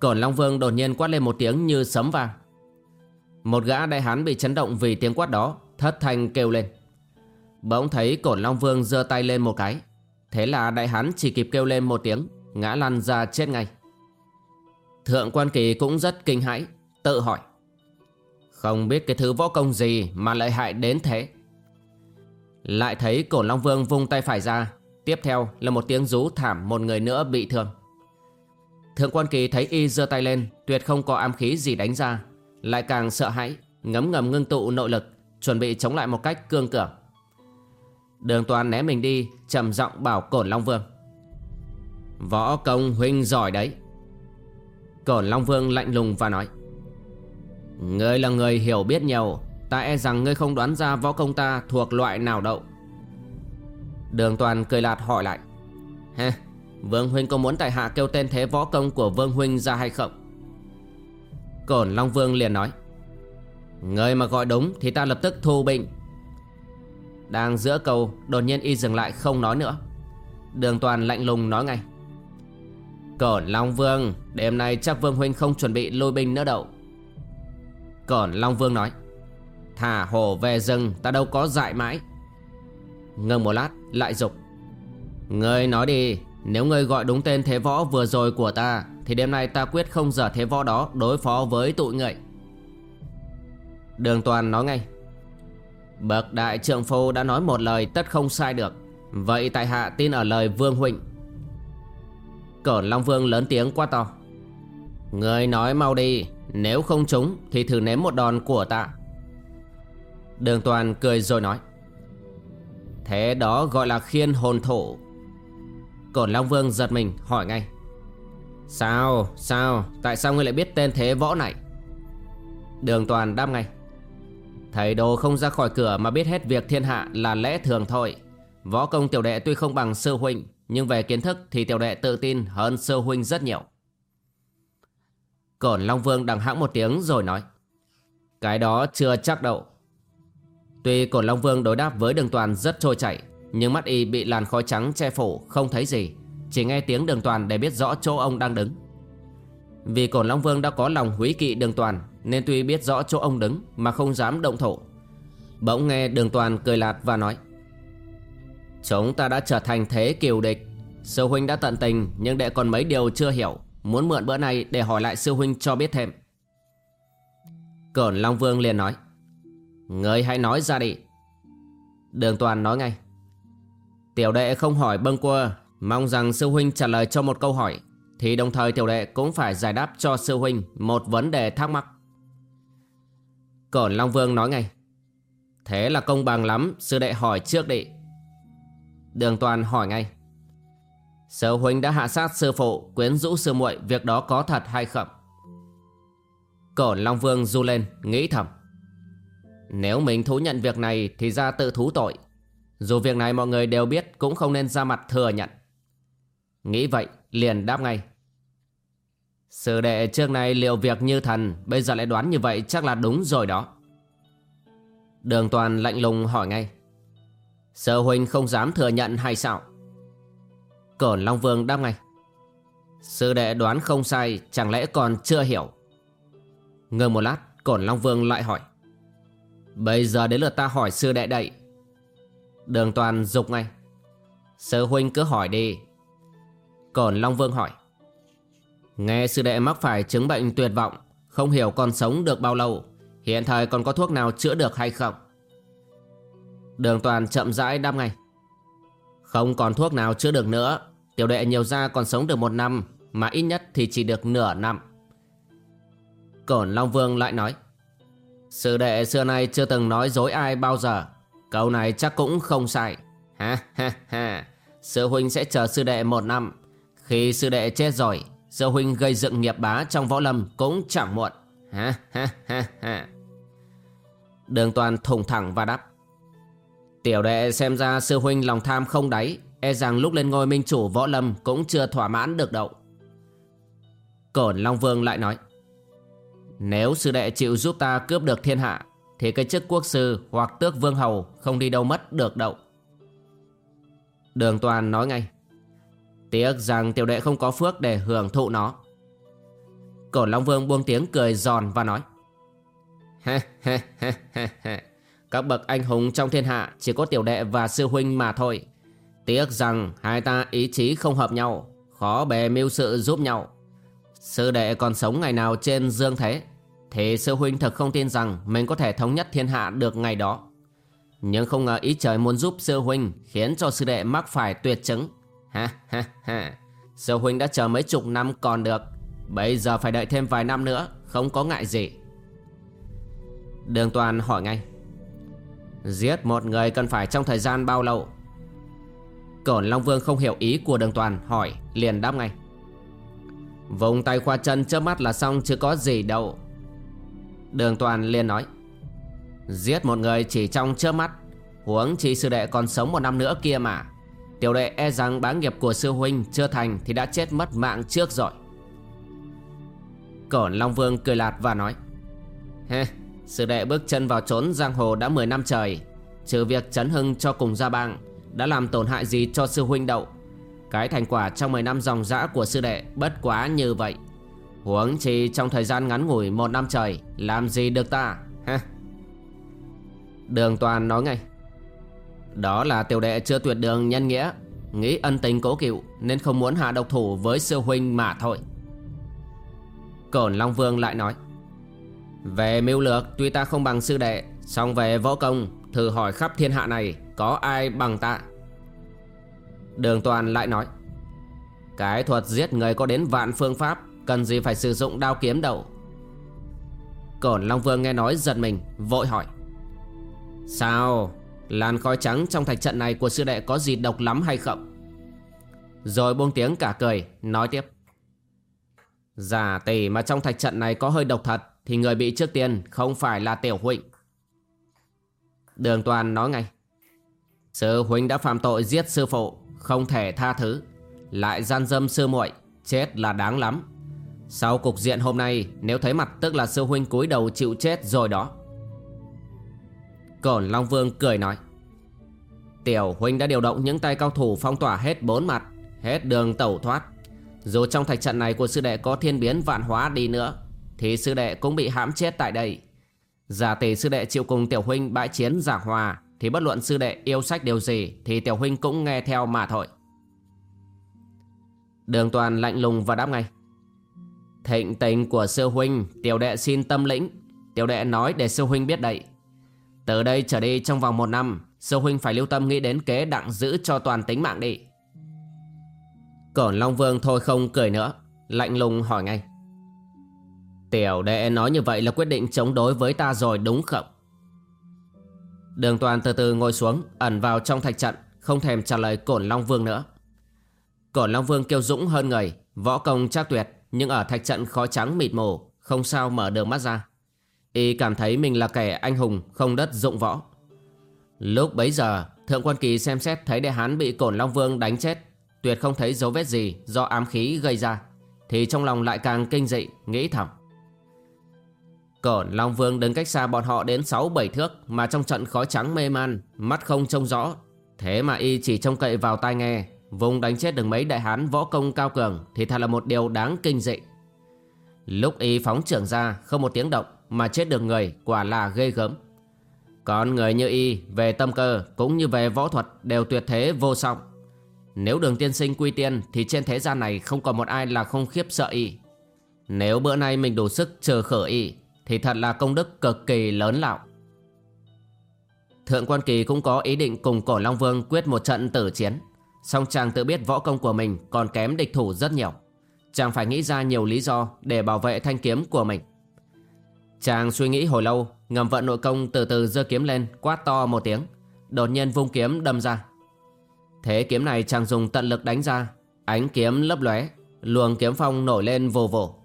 Cổn Long Vương đột nhiên quát lên một tiếng như sấm vang Một gã đại hán bị chấn động vì tiếng quát đó, Thất thanh kêu lên. Bỗng thấy Cổn Long Vương giơ tay lên một cái. Thế là đại hán chỉ kịp kêu lên một tiếng, Ngã lăn ra chết ngay. Thượng quan kỳ cũng rất kinh hãi, Tự hỏi. Không biết cái thứ võ công gì mà lợi hại đến thế? Lại thấy cổ Long Vương vung tay phải ra, Tiếp theo là một tiếng rú thảm một người nữa bị thương. Thượng quan kỳ thấy y giơ tay lên, Tuyệt không có ám khí gì đánh ra, Lại càng sợ hãi, Ngấm ngầm ngưng tụ nội lực, Chuẩn bị chống lại một cách cương cường Đường toàn né mình đi, trầm giọng bảo cổn Long Vương. Võ công huynh giỏi đấy. Cổn Long Vương lạnh lùng và nói Ngươi là người hiểu biết nhiều Ta e rằng ngươi không đoán ra võ công ta thuộc loại nào đậu Đường toàn cười lạt hỏi lại Hê, Vương Huynh có muốn tại hạ kêu tên thế võ công của Vương Huynh ra hay không? Cổn Long Vương liền nói Người mà gọi đúng thì ta lập tức thu binh. Đang giữa câu Đột nhiên y dừng lại không nói nữa. Đường toàn lạnh lùng nói ngay Cổn Long Vương, Đêm nay chắc Vương Huynh không chuẩn bị lôi binh nữa đâu. Cổn Long Vương nói, Thả hồ về rừng, ta đâu có dại mãi. Ngừng một lát, lại dục, Ngươi nói đi, Nếu ngươi gọi đúng tên thế võ vừa rồi của ta, Thì đêm nay ta quyết không dở thế võ đó Đối phó với tụi người. Đường toàn nói ngay, Bậc đại trượng phu đã nói một lời tất không sai được. Vậy tại hạ tin ở lời vương huynh. Cổn Long Vương lớn tiếng quá to. Người nói mau đi Nếu không trúng thì thử nếm một đòn của ta. Đường toàn cười rồi nói. Thế đó gọi là khiên hồn thổ. Cổn Long Vương giật mình hỏi ngay. Sao, sao, tại sao ngươi lại biết tên thế võ này? Đường toàn đáp ngay. Thầy đồ không ra khỏi cửa mà biết hết việc thiên hạ là lẽ thường thôi. Võ công tiểu đệ tuy không bằng sư huynh nhưng về kiến thức thì tiểu đệ tự tin hơn sư huynh rất nhiều. Cổn Long Vương đằng hãng một tiếng rồi nói, Cái đó chưa chắc đâu. Tuy Cổn Long Vương đối đáp với đường toàn rất trôi chảy, Nhưng mắt y bị làn khói trắng che phủ, không thấy gì, Chỉ nghe tiếng đường toàn để biết rõ chỗ ông đang đứng. Vì Cổn Long Vương đã có lòng húy kỵ đường toàn, Nên tuy biết rõ chỗ ông đứng mà không dám động thổ Bỗng nghe đường toàn cười lạt và nói Chúng ta đã trở thành thế kiều địch. Sư huynh đã tận tình, Nhưng đệ còn mấy điều chưa hiểu. Muốn mượn bữa này để hỏi lại sư huynh cho biết thêm. Cổn Long Vương liền nói Người hãy nói ra đi. Đường toàn nói ngay, Tiểu đệ không hỏi bâng quơ, Mong rằng sư huynh trả lời cho một câu hỏi, Thì đồng thời tiểu đệ cũng phải giải đáp cho sư huynh Một vấn đề thắc mắc. Cổn Long Vương nói ngay, Thế là công bằng lắm, Sư đệ hỏi trước đi. Đường toàn hỏi ngay. Sở huynh đã hạ sát sư phụ, Quyến rũ sư muội, Việc đó có thật hay không? Cổn Long Vương du lên, Nghĩ thầm. Nếu mình thú nhận việc này thì ra tự thú tội. Dù việc này mọi người đều biết Cũng không nên ra mặt thừa nhận. Nghĩ vậy, liền đáp ngay. Sư đệ, trước này liệu việc như thần, Bây giờ lại đoán như vậy, chắc là đúng rồi đó. Đường toàn lạnh lùng hỏi ngay. Sơ huynh không dám thừa nhận hay sao? Cổn Long Vương đáp ngay. Sư đệ đoán không sai, Chẳng lẽ còn chưa hiểu? Ngừng một lát Cổn Long Vương lại hỏi. Bây giờ đến lượt ta hỏi sư đệ đậy Đường toàn dục ngay. Sư huynh cứ hỏi đi. Cổn Long Vương hỏi. Nghe sư đệ mắc phải chứng bệnh tuyệt vọng, Không hiểu còn sống được bao lâu, Hiện thời còn có thuốc nào chữa được hay không? Đường toàn chậm rãi đáp ngay. Không còn thuốc nào chữa được nữa. Tiểu đệ nhiều ra còn sống được một năm, Mà ít nhất thì chỉ được nửa năm. Cổn Long Vương lại nói, Sư đệ xưa nay chưa từng nói dối ai bao giờ. Câu này chắc cũng không sai. Ha ha ha. Sư huynh sẽ chờ sư đệ một năm. Khi sư đệ chết rồi, Sư huynh gây dựng nghiệp bá trong võ lâm Cũng chẳng muộn. Ha ha ha ha. Đường toàn thùng thẳng và đáp Tiểu đệ xem ra sư huynh lòng tham không đáy E rằng lúc lên ngôi minh chủ võ lâm Cũng chưa thỏa mãn được đậu Cổn Long Vương lại nói, nếu sư đệ chịu giúp ta cướp được thiên hạ, Thì cái chức quốc sư hoặc tước vương hầu Không đi đâu mất được đậu Đường toàn nói ngay, Tiếc rằng tiểu đệ không có phước để hưởng thụ nó. Cổn Long Vương buông tiếng cười giòn và nói Ha ha ha ha ha các bậc anh hùng trong thiên hạ Chỉ có tiểu đệ và sư huynh mà thôi. Tiếc rằng hai ta ý chí không hợp nhau, Khó bề mưu sự giúp nhau. Sư đệ còn sống ngày nào trên dương thế, Thì sư huynh thật không tin rằng Mình có thể thống nhất thiên hạ được ngày đó. Nhưng không ngờ ý trời muốn giúp sư huynh Khiến cho sư đệ mắc phải tuyệt chứng. Ha ha ha. Sư huynh đã chờ mấy chục năm còn được, Bây giờ phải đợi thêm vài năm nữa, Không có ngại gì. Đường toàn hỏi ngay. Giết một người cần phải trong thời gian bao lâu? Cổn Long Vương không hiểu ý của đường toàn hỏi Liền đáp ngay. Vùng tay khoa chân trước mắt là xong chứ có gì đâu. Đường toàn liền nói Giết một người chỉ trong trước mắt Huống chi sư đệ còn sống một năm nữa kia mà. Tiểu đệ e rằng bá nghiệp của sư huynh chưa thành Thì đã chết mất mạng trước rồi. Cổn Long Vương cười lạt và nói Hê, sư đệ bước chân vào trốn giang hồ đã 10 năm trời. Trừ việc chấn hưng cho cùng gia bang, Đã làm tổn hại gì cho sư huynh đậu? Cái thành quả trong 10 năm dòng dã của sư đệ bất quá như vậy. Huống chi trong thời gian ngắn ngủi một năm trời, Làm gì được ta? Ha Đường toàn nói ngay. Đó là tiểu đệ chưa tuyệt đường nhân nghĩa, Nghĩ ân tình cố cựu Nên không muốn hạ độc thủ với sư huynh mà thôi. Cổn Long Vương lại nói. Về mưu lược, tuy ta không bằng sư đệ, song về võ công, Thử hỏi khắp thiên hạ này, Có ai bằng ta? Đường toàn lại nói, Cái thuật giết người có đến vạn phương pháp, Cần gì phải sử dụng đao kiếm đâu? Cổn Long Vương nghe nói giật mình, Vội hỏi, Sao? Làn khói trắng trong thạch trận này của sư đệ có gì độc lắm hay không? Rồi buông tiếng cả cười, Nói tiếp, Giả tỷ mà trong thạch trận này có hơi độc thật thì người bị trước tiên không phải là tiểu huynh. Đường toàn nói ngay. Sư huynh đã phạm tội giết sư phụ, Không thể tha thứ. Lại gian dâm sư muội, Chết là đáng lắm. Sau cục diện hôm nay, Nếu thấy mặt tức là sư huynh cúi đầu chịu chết rồi đó. Cổn Long Vương cười nói. Tiểu huynh đã điều động những tay cao thủ phong tỏa hết bốn mặt, Hết đường tẩu thoát. Dù trong thạch trận này của sư đệ có thiên biến vạn hóa đi nữa thì sư đệ cũng bị hãm chết tại đây. Giả tỷ sư đệ chịu cùng tiểu huynh bãi chiến giả hòa, Thì bất luận sư đệ yêu sách điều gì, Thì tiểu huynh cũng nghe theo mà thôi. Đường toàn lạnh lùng và đáp ngay. Thịnh tình của sư huynh, Tiểu đệ xin tâm lĩnh. Tiểu đệ nói để sư huynh biết đậy Từ đây trở đi trong vòng một năm, Sư huynh phải lưu tâm nghĩ đến kế đặng giữ cho toàn tính mạng đi. Cổn Long Vương thôi không cười nữa, Lạnh lùng hỏi ngay. Tiểu đệ nói như vậy là quyết định chống đối với ta rồi, đúng không? Đường toàn từ từ ngồi xuống, Ẩn vào trong thạch trận, Không thèm trả lời Cổn Long Vương nữa. Cổn Long Vương kêu dũng hơn người, Võ công chắc tuyệt, Nhưng ở thạch trận khó trắng mịt mù, Không sao mở đường mắt ra. Y cảm thấy mình là kẻ anh hùng, Không đất dụng võ. Lúc bấy giờ, Thượng quan kỳ xem xét thấy đệ hán bị Cổn Long Vương đánh chết, Tuyệt không thấy dấu vết gì Do ám khí gây ra, Thì trong lòng lại càng kinh dị, Nghĩ thầm. Cổn, Long Vương đứng cách xa bọn họ đến 6-7 thước, Mà trong trận khói trắng mê man, Mắt không trông rõ. Thế mà y chỉ trông cậy vào tai nghe. Vùng đánh chết được mấy đại hán võ công cao cường Thì thật là một điều đáng kinh dị. Lúc y phóng trưởng ra, Không một tiếng động Mà chết được người, quả là ghê gớm. Còn người như y, Về tâm cơ cũng như về võ thuật Đều tuyệt thế vô song. Nếu đường tiên sinh quy tiên Thì trên thế gian này không còn một ai là không khiếp sợ y. Nếu bữa nay mình đủ sức chờ khở y thì thật là công đức cực kỳ lớn lão. Thượng quan kỳ cũng có ý định cùng cổ Long Vương quyết một trận tử chiến. Song chàng tự biết võ công của mình còn kém địch thủ rất nhiều. Chàng phải nghĩ ra nhiều lý do để bảo vệ thanh kiếm của mình. Chàng suy nghĩ hồi lâu, ngầm vận nội công từ từ giơ kiếm lên, quát to một tiếng. Đột nhiên vung kiếm đâm ra. Thế kiếm này chàng dùng tận lực đánh ra, ánh kiếm lấp lóe, luồng kiếm phong nổi lên vồ vồ.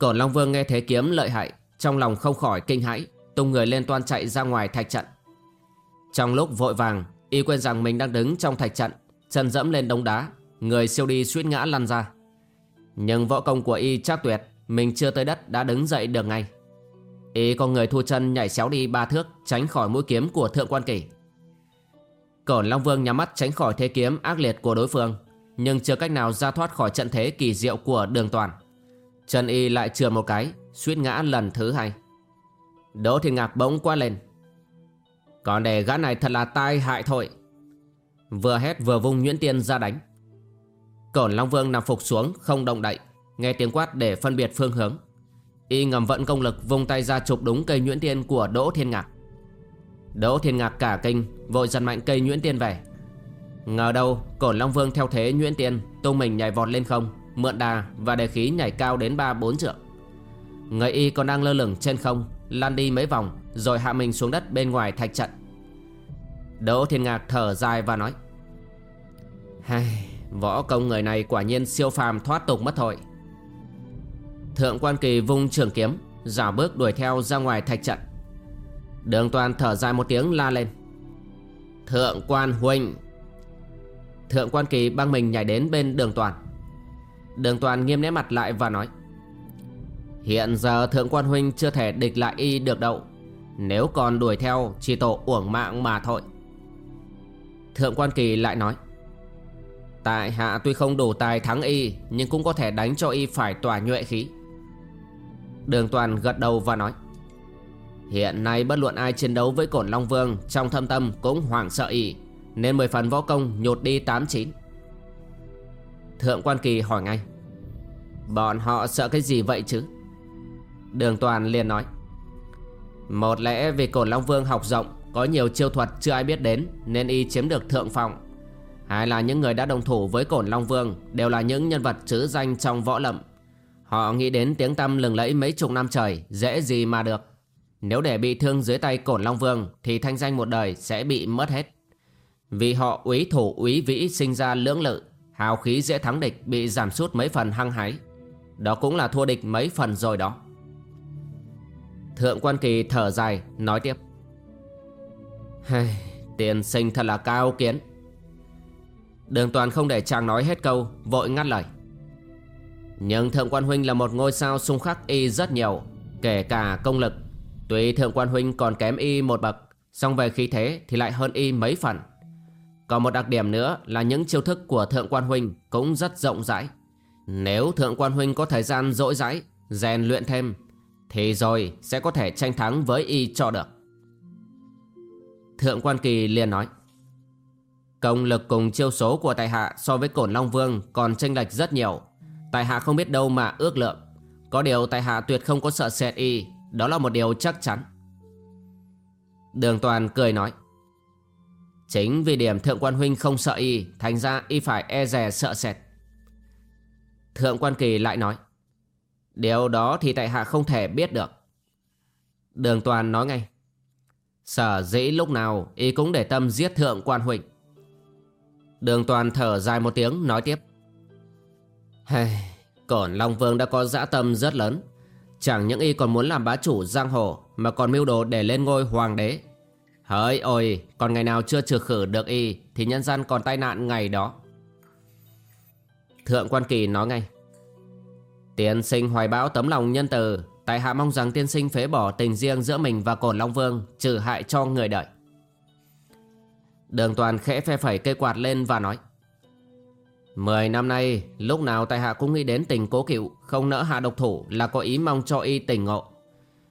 Cổn Long Vương nghe thế kiếm lợi hại, Trong lòng không khỏi kinh hãi, Tung người lên toan chạy ra ngoài thạch trận. Trong lúc vội vàng, Y quên rằng mình đang đứng trong thạch trận, Chân dẫm lên đống đá, Người siêu đi suýt ngã lăn ra. Nhưng võ công của Y chắc tuyệt, Mình chưa tới đất đã đứng dậy được ngay. Y con người thu chân nhảy xéo đi ba thước, Tránh khỏi mũi kiếm của thượng quan kỷ Cổn Long Vương nhắm mắt tránh khỏi thế kiếm ác liệt của đối phương, Nhưng chưa cách nào ra thoát khỏi trận thế kỳ diệu của đường toàn. Chân y lại trượt một cái, Suýt ngã lần thứ hai. Đỗ Thiên Ngạc bỗng quát lên. Còn để gã này thật là tai hại thôi. Vừa hét vừa vung nhuyễn tiên ra đánh. Cổn Long Vương nằm phục xuống, không động đậy, Nghe tiếng quát để phân biệt phương hướng. Y ngầm vận công lực vung tay ra chụp đúng cây nhuyễn tiên của Đỗ Thiên Ngạc. Đỗ Thiên Ngạc cả kinh, Vội giật mạnh cây nhuyễn tiên về. Ngờ đâu Cổn Long Vương theo thế nhuyễn tiên, Tung mình nhảy vọt lên không? Mượn đà và đề khí nhảy cao đến ba bốn trượng. Người y còn đang lơ lửng trên không Lan đi mấy vòng Rồi hạ mình xuống đất bên ngoài thạch trận. Đỗ Thiên Ngạc thở dài và nói Hay, Võ công người này quả nhiên siêu phàm thoát tục mất thôi. Thượng quan kỳ vung trường kiếm Giả bước đuổi theo ra ngoài thạch trận. Đường toàn thở dài một tiếng la lên Thượng quan huynh. Thượng quan kỳ băng mình nhảy đến bên đường toàn. Đường toàn nghiêm nét mặt lại và nói, Hiện giờ thượng quan huynh chưa thể địch lại y được đâu. Nếu còn đuổi theo, chỉ tổ uổng mạng mà thôi. Thượng quan kỳ lại nói, Tại hạ tuy không đủ tài thắng y, Nhưng cũng có thể đánh cho y phải tỏa nhuệ khí. Đường toàn gật đầu và nói, Hiện nay bất luận ai chiến đấu với cổn Long Vương, Trong thâm tâm cũng hoảng sợ y, Nên mười phần võ công nhột đi tám chín. Thượng quan kỳ hỏi ngay. Bọn họ sợ cái gì vậy chứ? Đường toàn liền nói. Một lẽ vì cổn Long Vương học rộng, Có nhiều chiêu thuật chưa ai biết đến, Nên y chiếm được thượng phong. Hai là những người đã đồng thủ với cổn Long Vương Đều là những nhân vật chữ danh trong võ lậm Họ nghĩ đến tiếng tăm lừng lẫy mấy chục năm trời, Dễ gì mà được. Nếu để bị thương dưới tay cổn Long Vương, Thì thanh danh một đời sẽ bị mất hết. Vì họ úy thủ úy vĩ sinh ra lưỡng lự Hào khí dễ thắng địch bị giảm sút mấy phần hăng hái. Đó cũng là thua địch mấy phần rồi đó. Thượng quan kỳ thở dài, nói tiếp. Tiền sinh thật là cao kiến. Đường toàn không để chàng nói hết câu, Vội ngắt lời. Nhưng thượng quan huynh là một ngôi sao xung khắc y rất nhiều, Kể cả công lực. Tuy thượng quan huynh còn kém y một bậc, song về khí thế thì lại hơn y mấy phần. Còn một đặc điểm nữa là những chiêu thức của thượng quan huynh cũng rất rộng rãi Nếu thượng quan huynh có thời gian dỗi rãi rèn luyện thêm Thì rồi sẽ có thể tranh thắng với y cho được Thượng quan kỳ liền nói Công lực cùng chiêu số của tài hạ so với cổn Long Vương còn tranh lệch rất nhiều. Tài hạ không biết đâu mà ước lượng. Có điều tài hạ tuyệt không có sợ sệt y, đó là một điều chắc chắn. Đường Toàn cười nói. Chính vì điểm Thượng Quan Huynh không sợ y, thành ra y phải e rè sợ sệt. Thượng Quan Kỳ lại nói. Điều đó thì tại hạ không thể biết được. Đường Toàn nói ngay. Sở dĩ lúc nào y cũng để tâm giết Thượng Quan Huynh. Đường toàn thở dài một tiếng nói tiếp Hey, Cổn Long Vương đã có dã tâm rất lớn Chẳng những y còn muốn làm bá chủ giang hồ Mà còn mưu đồ để lên ngôi hoàng đế Hỡi, ôi, Còn ngày nào chưa trừ khử được y, Thì nhân dân còn tai nạn ngày đó. Thượng quan kỳ nói ngay, Tiên sinh hoài bão tấm lòng nhân từ, Tại hạ mong rằng tiên sinh phế bỏ tình riêng giữa mình và Cổn Long Vương, Trừ hại cho người đợi Đường toàn khẽ phe phẩy cây quạt lên và nói, Mười năm nay, Lúc nào tại hạ cũng nghĩ đến tình cố cựu, Không nỡ hạ độc thủ là có ý mong cho y tỉnh ngộ.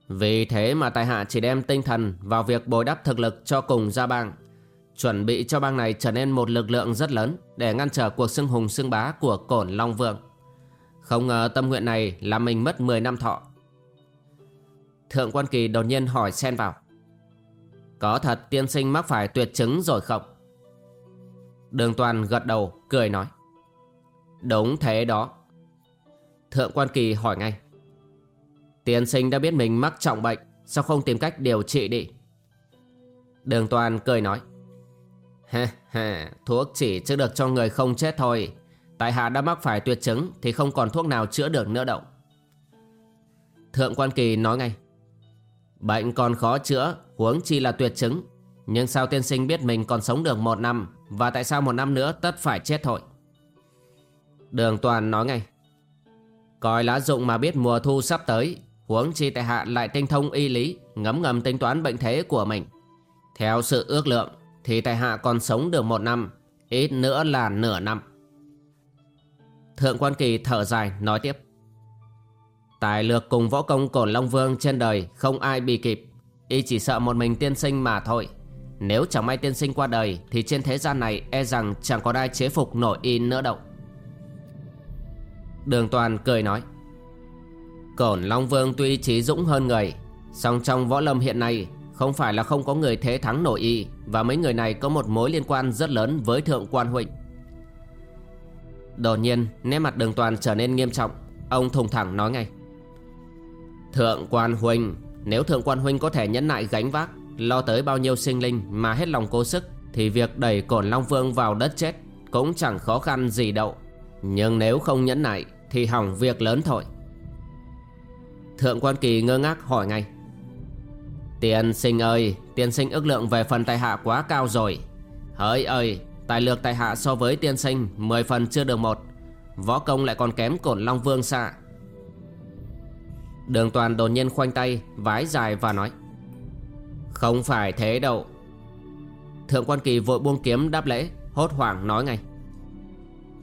Vì thế mà tại hạ chỉ đem tinh thần Vào việc bồi đắp thực lực cho cùng gia bang. Chuẩn bị cho bang này trở nên một lực lượng rất lớn Để ngăn trở cuộc xưng hùng xưng bá của cổn Long Vương. Không ngờ tâm nguyện này làm mình mất 10 năm thọ. Thượng quan kỳ đột nhiên hỏi xen vào. Có thật tiên sinh mắc phải tuyệt chứng rồi không? Đường toàn gật đầu, cười nói. Đúng thế đó. Thượng quan kỳ hỏi ngay. Tiên sinh đã biết mình mắc trọng bệnh, Sao không tìm cách điều trị đi? Đường toàn cười nói. Ha ha Thuốc chỉ chữa được cho người không chết thôi. Tại hạ đã mắc phải tuyệt chứng Thì không còn thuốc nào chữa được nữa đâu. Thượng quan kỳ nói ngay. Bệnh còn khó chữa, Huống chi là tuyệt chứng. Nhưng sao tiên sinh biết mình còn sống được một năm? Và tại sao một năm nữa tất phải chết thôi? Đường toàn nói ngay. Coi lá dụng mà biết mùa thu sắp tới Huống chi tại hạ lại tinh thông y lý, Ngấm ngầm tính toán bệnh thế của mình. Theo sự ước lượng, Thì tại hạ còn sống được một năm, Ít nữa là nửa năm. Thượng quan kỳ thở dài, nói tiếp. Tài lược cùng võ công cổn Long Vương trên đời Không ai bị kịp. Y chỉ sợ một mình tiên sinh mà thôi. Nếu chẳng may tiên sinh qua đời, Thì trên thế gian này e rằng chẳng có ai chế phục nổi y nữa đâu. Đường toàn cười nói. Cổn, Long Vương tuy trí dũng hơn người. Song trong võ lâm hiện nay, Không phải là không có người thế thắng nổi y, Và mấy người này có một mối liên quan rất lớn với thượng quan Huỳnh. Đột nhiên, nét mặt đường toàn trở nên nghiêm trọng. Ông thùng thẳng nói ngay. Thượng quan Huỳnh, Nếu thượng quan Huỳnh có thể nhẫn nại gánh vác, Lo tới bao nhiêu sinh linh mà hết lòng cố sức, Thì việc đẩy cổn Long Vương vào đất chết Cũng chẳng khó khăn gì đâu. Nhưng nếu không nhẫn nại, Thì hỏng việc lớn thôi. Thượng quan kỳ ngơ ngác hỏi ngay. Tiên sinh ơi, Tiên sinh ước lượng về phần tài hạ quá cao rồi. Hỡi ơi, Tài lược tài hạ so với tiên sinh Mười phần chưa được một. Võ công lại còn kém cổn Long Vương xa. Đường toàn đột nhiên khoanh tay, Vái dài và nói. Không phải thế đâu. Thượng quan kỳ vội buông kiếm đáp lễ, Hốt hoảng nói ngay.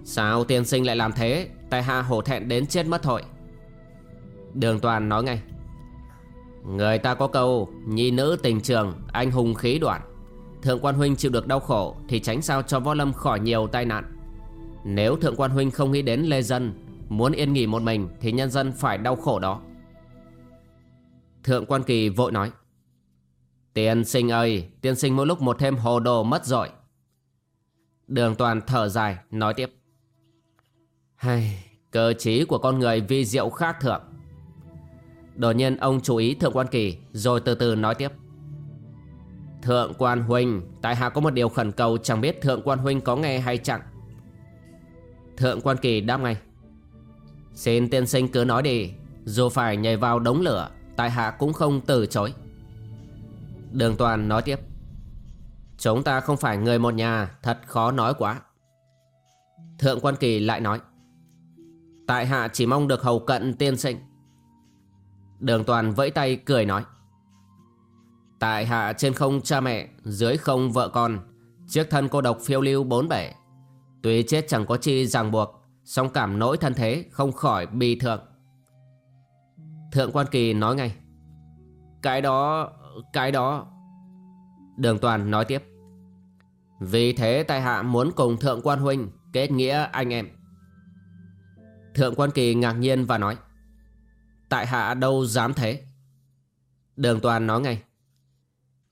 Sao tiên sinh lại làm thế? Tài hạ hổ thẹn đến chết mất thôi. Đường toàn nói ngay. Người ta có câu Nhi nữ tình trường Anh hùng khí đoạn. Thượng quan huynh chịu được đau khổ Thì tránh sao cho võ lâm khỏi nhiều tai nạn. Nếu thượng quan huynh không nghĩ đến lê dân Muốn yên nghỉ một mình Thì nhân dân phải đau khổ đó. Thượng quan kỳ vội nói. Tiên sinh ơi Tiên sinh mỗi lúc một thêm hồ đồ mất rồi. Đường toàn thở dài Nói tiếp. Hay, Cơ trí của con người vi diệu khác thượng. Đột nhiên ông chú ý Thượng quan kỳ, Rồi từ từ nói tiếp. Thượng quan huynh, Tại hạ có một điều khẩn cầu, Chẳng biết thượng quan huynh có nghe hay chẳng Thượng quan kỳ đáp ngay. Xin tiên sinh cứ nói đi, Dù phải nhảy vào đống lửa, Tại hạ cũng không từ chối. Đường toàn nói tiếp. Chúng ta không phải người một nhà, Thật khó nói quá. Thượng quan kỳ lại nói. Tại hạ chỉ mong được hầu cận tiên sinh. Đường toàn vẫy tay cười nói. Tại hạ trên không cha mẹ, Dưới không vợ con, Chiếc thân cô độc phiêu lưu bốn bể. Tuy chết chẳng có chi ràng buộc, song cảm nỗi thân thế không khỏi bi thượng. Thượng quan kỳ nói ngay. Cái đó Cái đó. Đường toàn nói tiếp. Vì thế tại hạ muốn cùng thượng quan huynh Kết nghĩa anh em. Thượng quan kỳ ngạc nhiên và nói. Tại hạ đâu dám thế? Đường toàn nói ngay.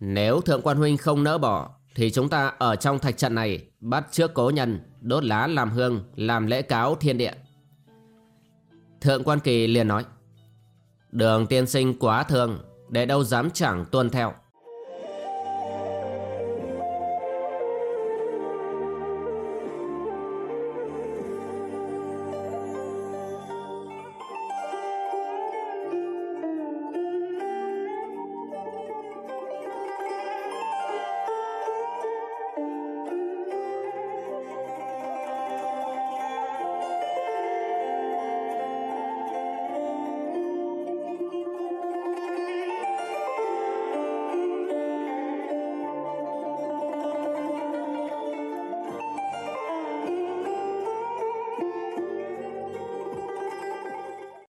Nếu thượng quan huynh không nỡ bỏ Thì chúng ta ở trong thạch trận này Bắt trước cố nhân Đốt lá làm hương Làm lễ cáo thiên địa. Thượng quan kỳ liền nói. Đường tiên sinh quá thường, Để đâu dám chẳng tuân theo.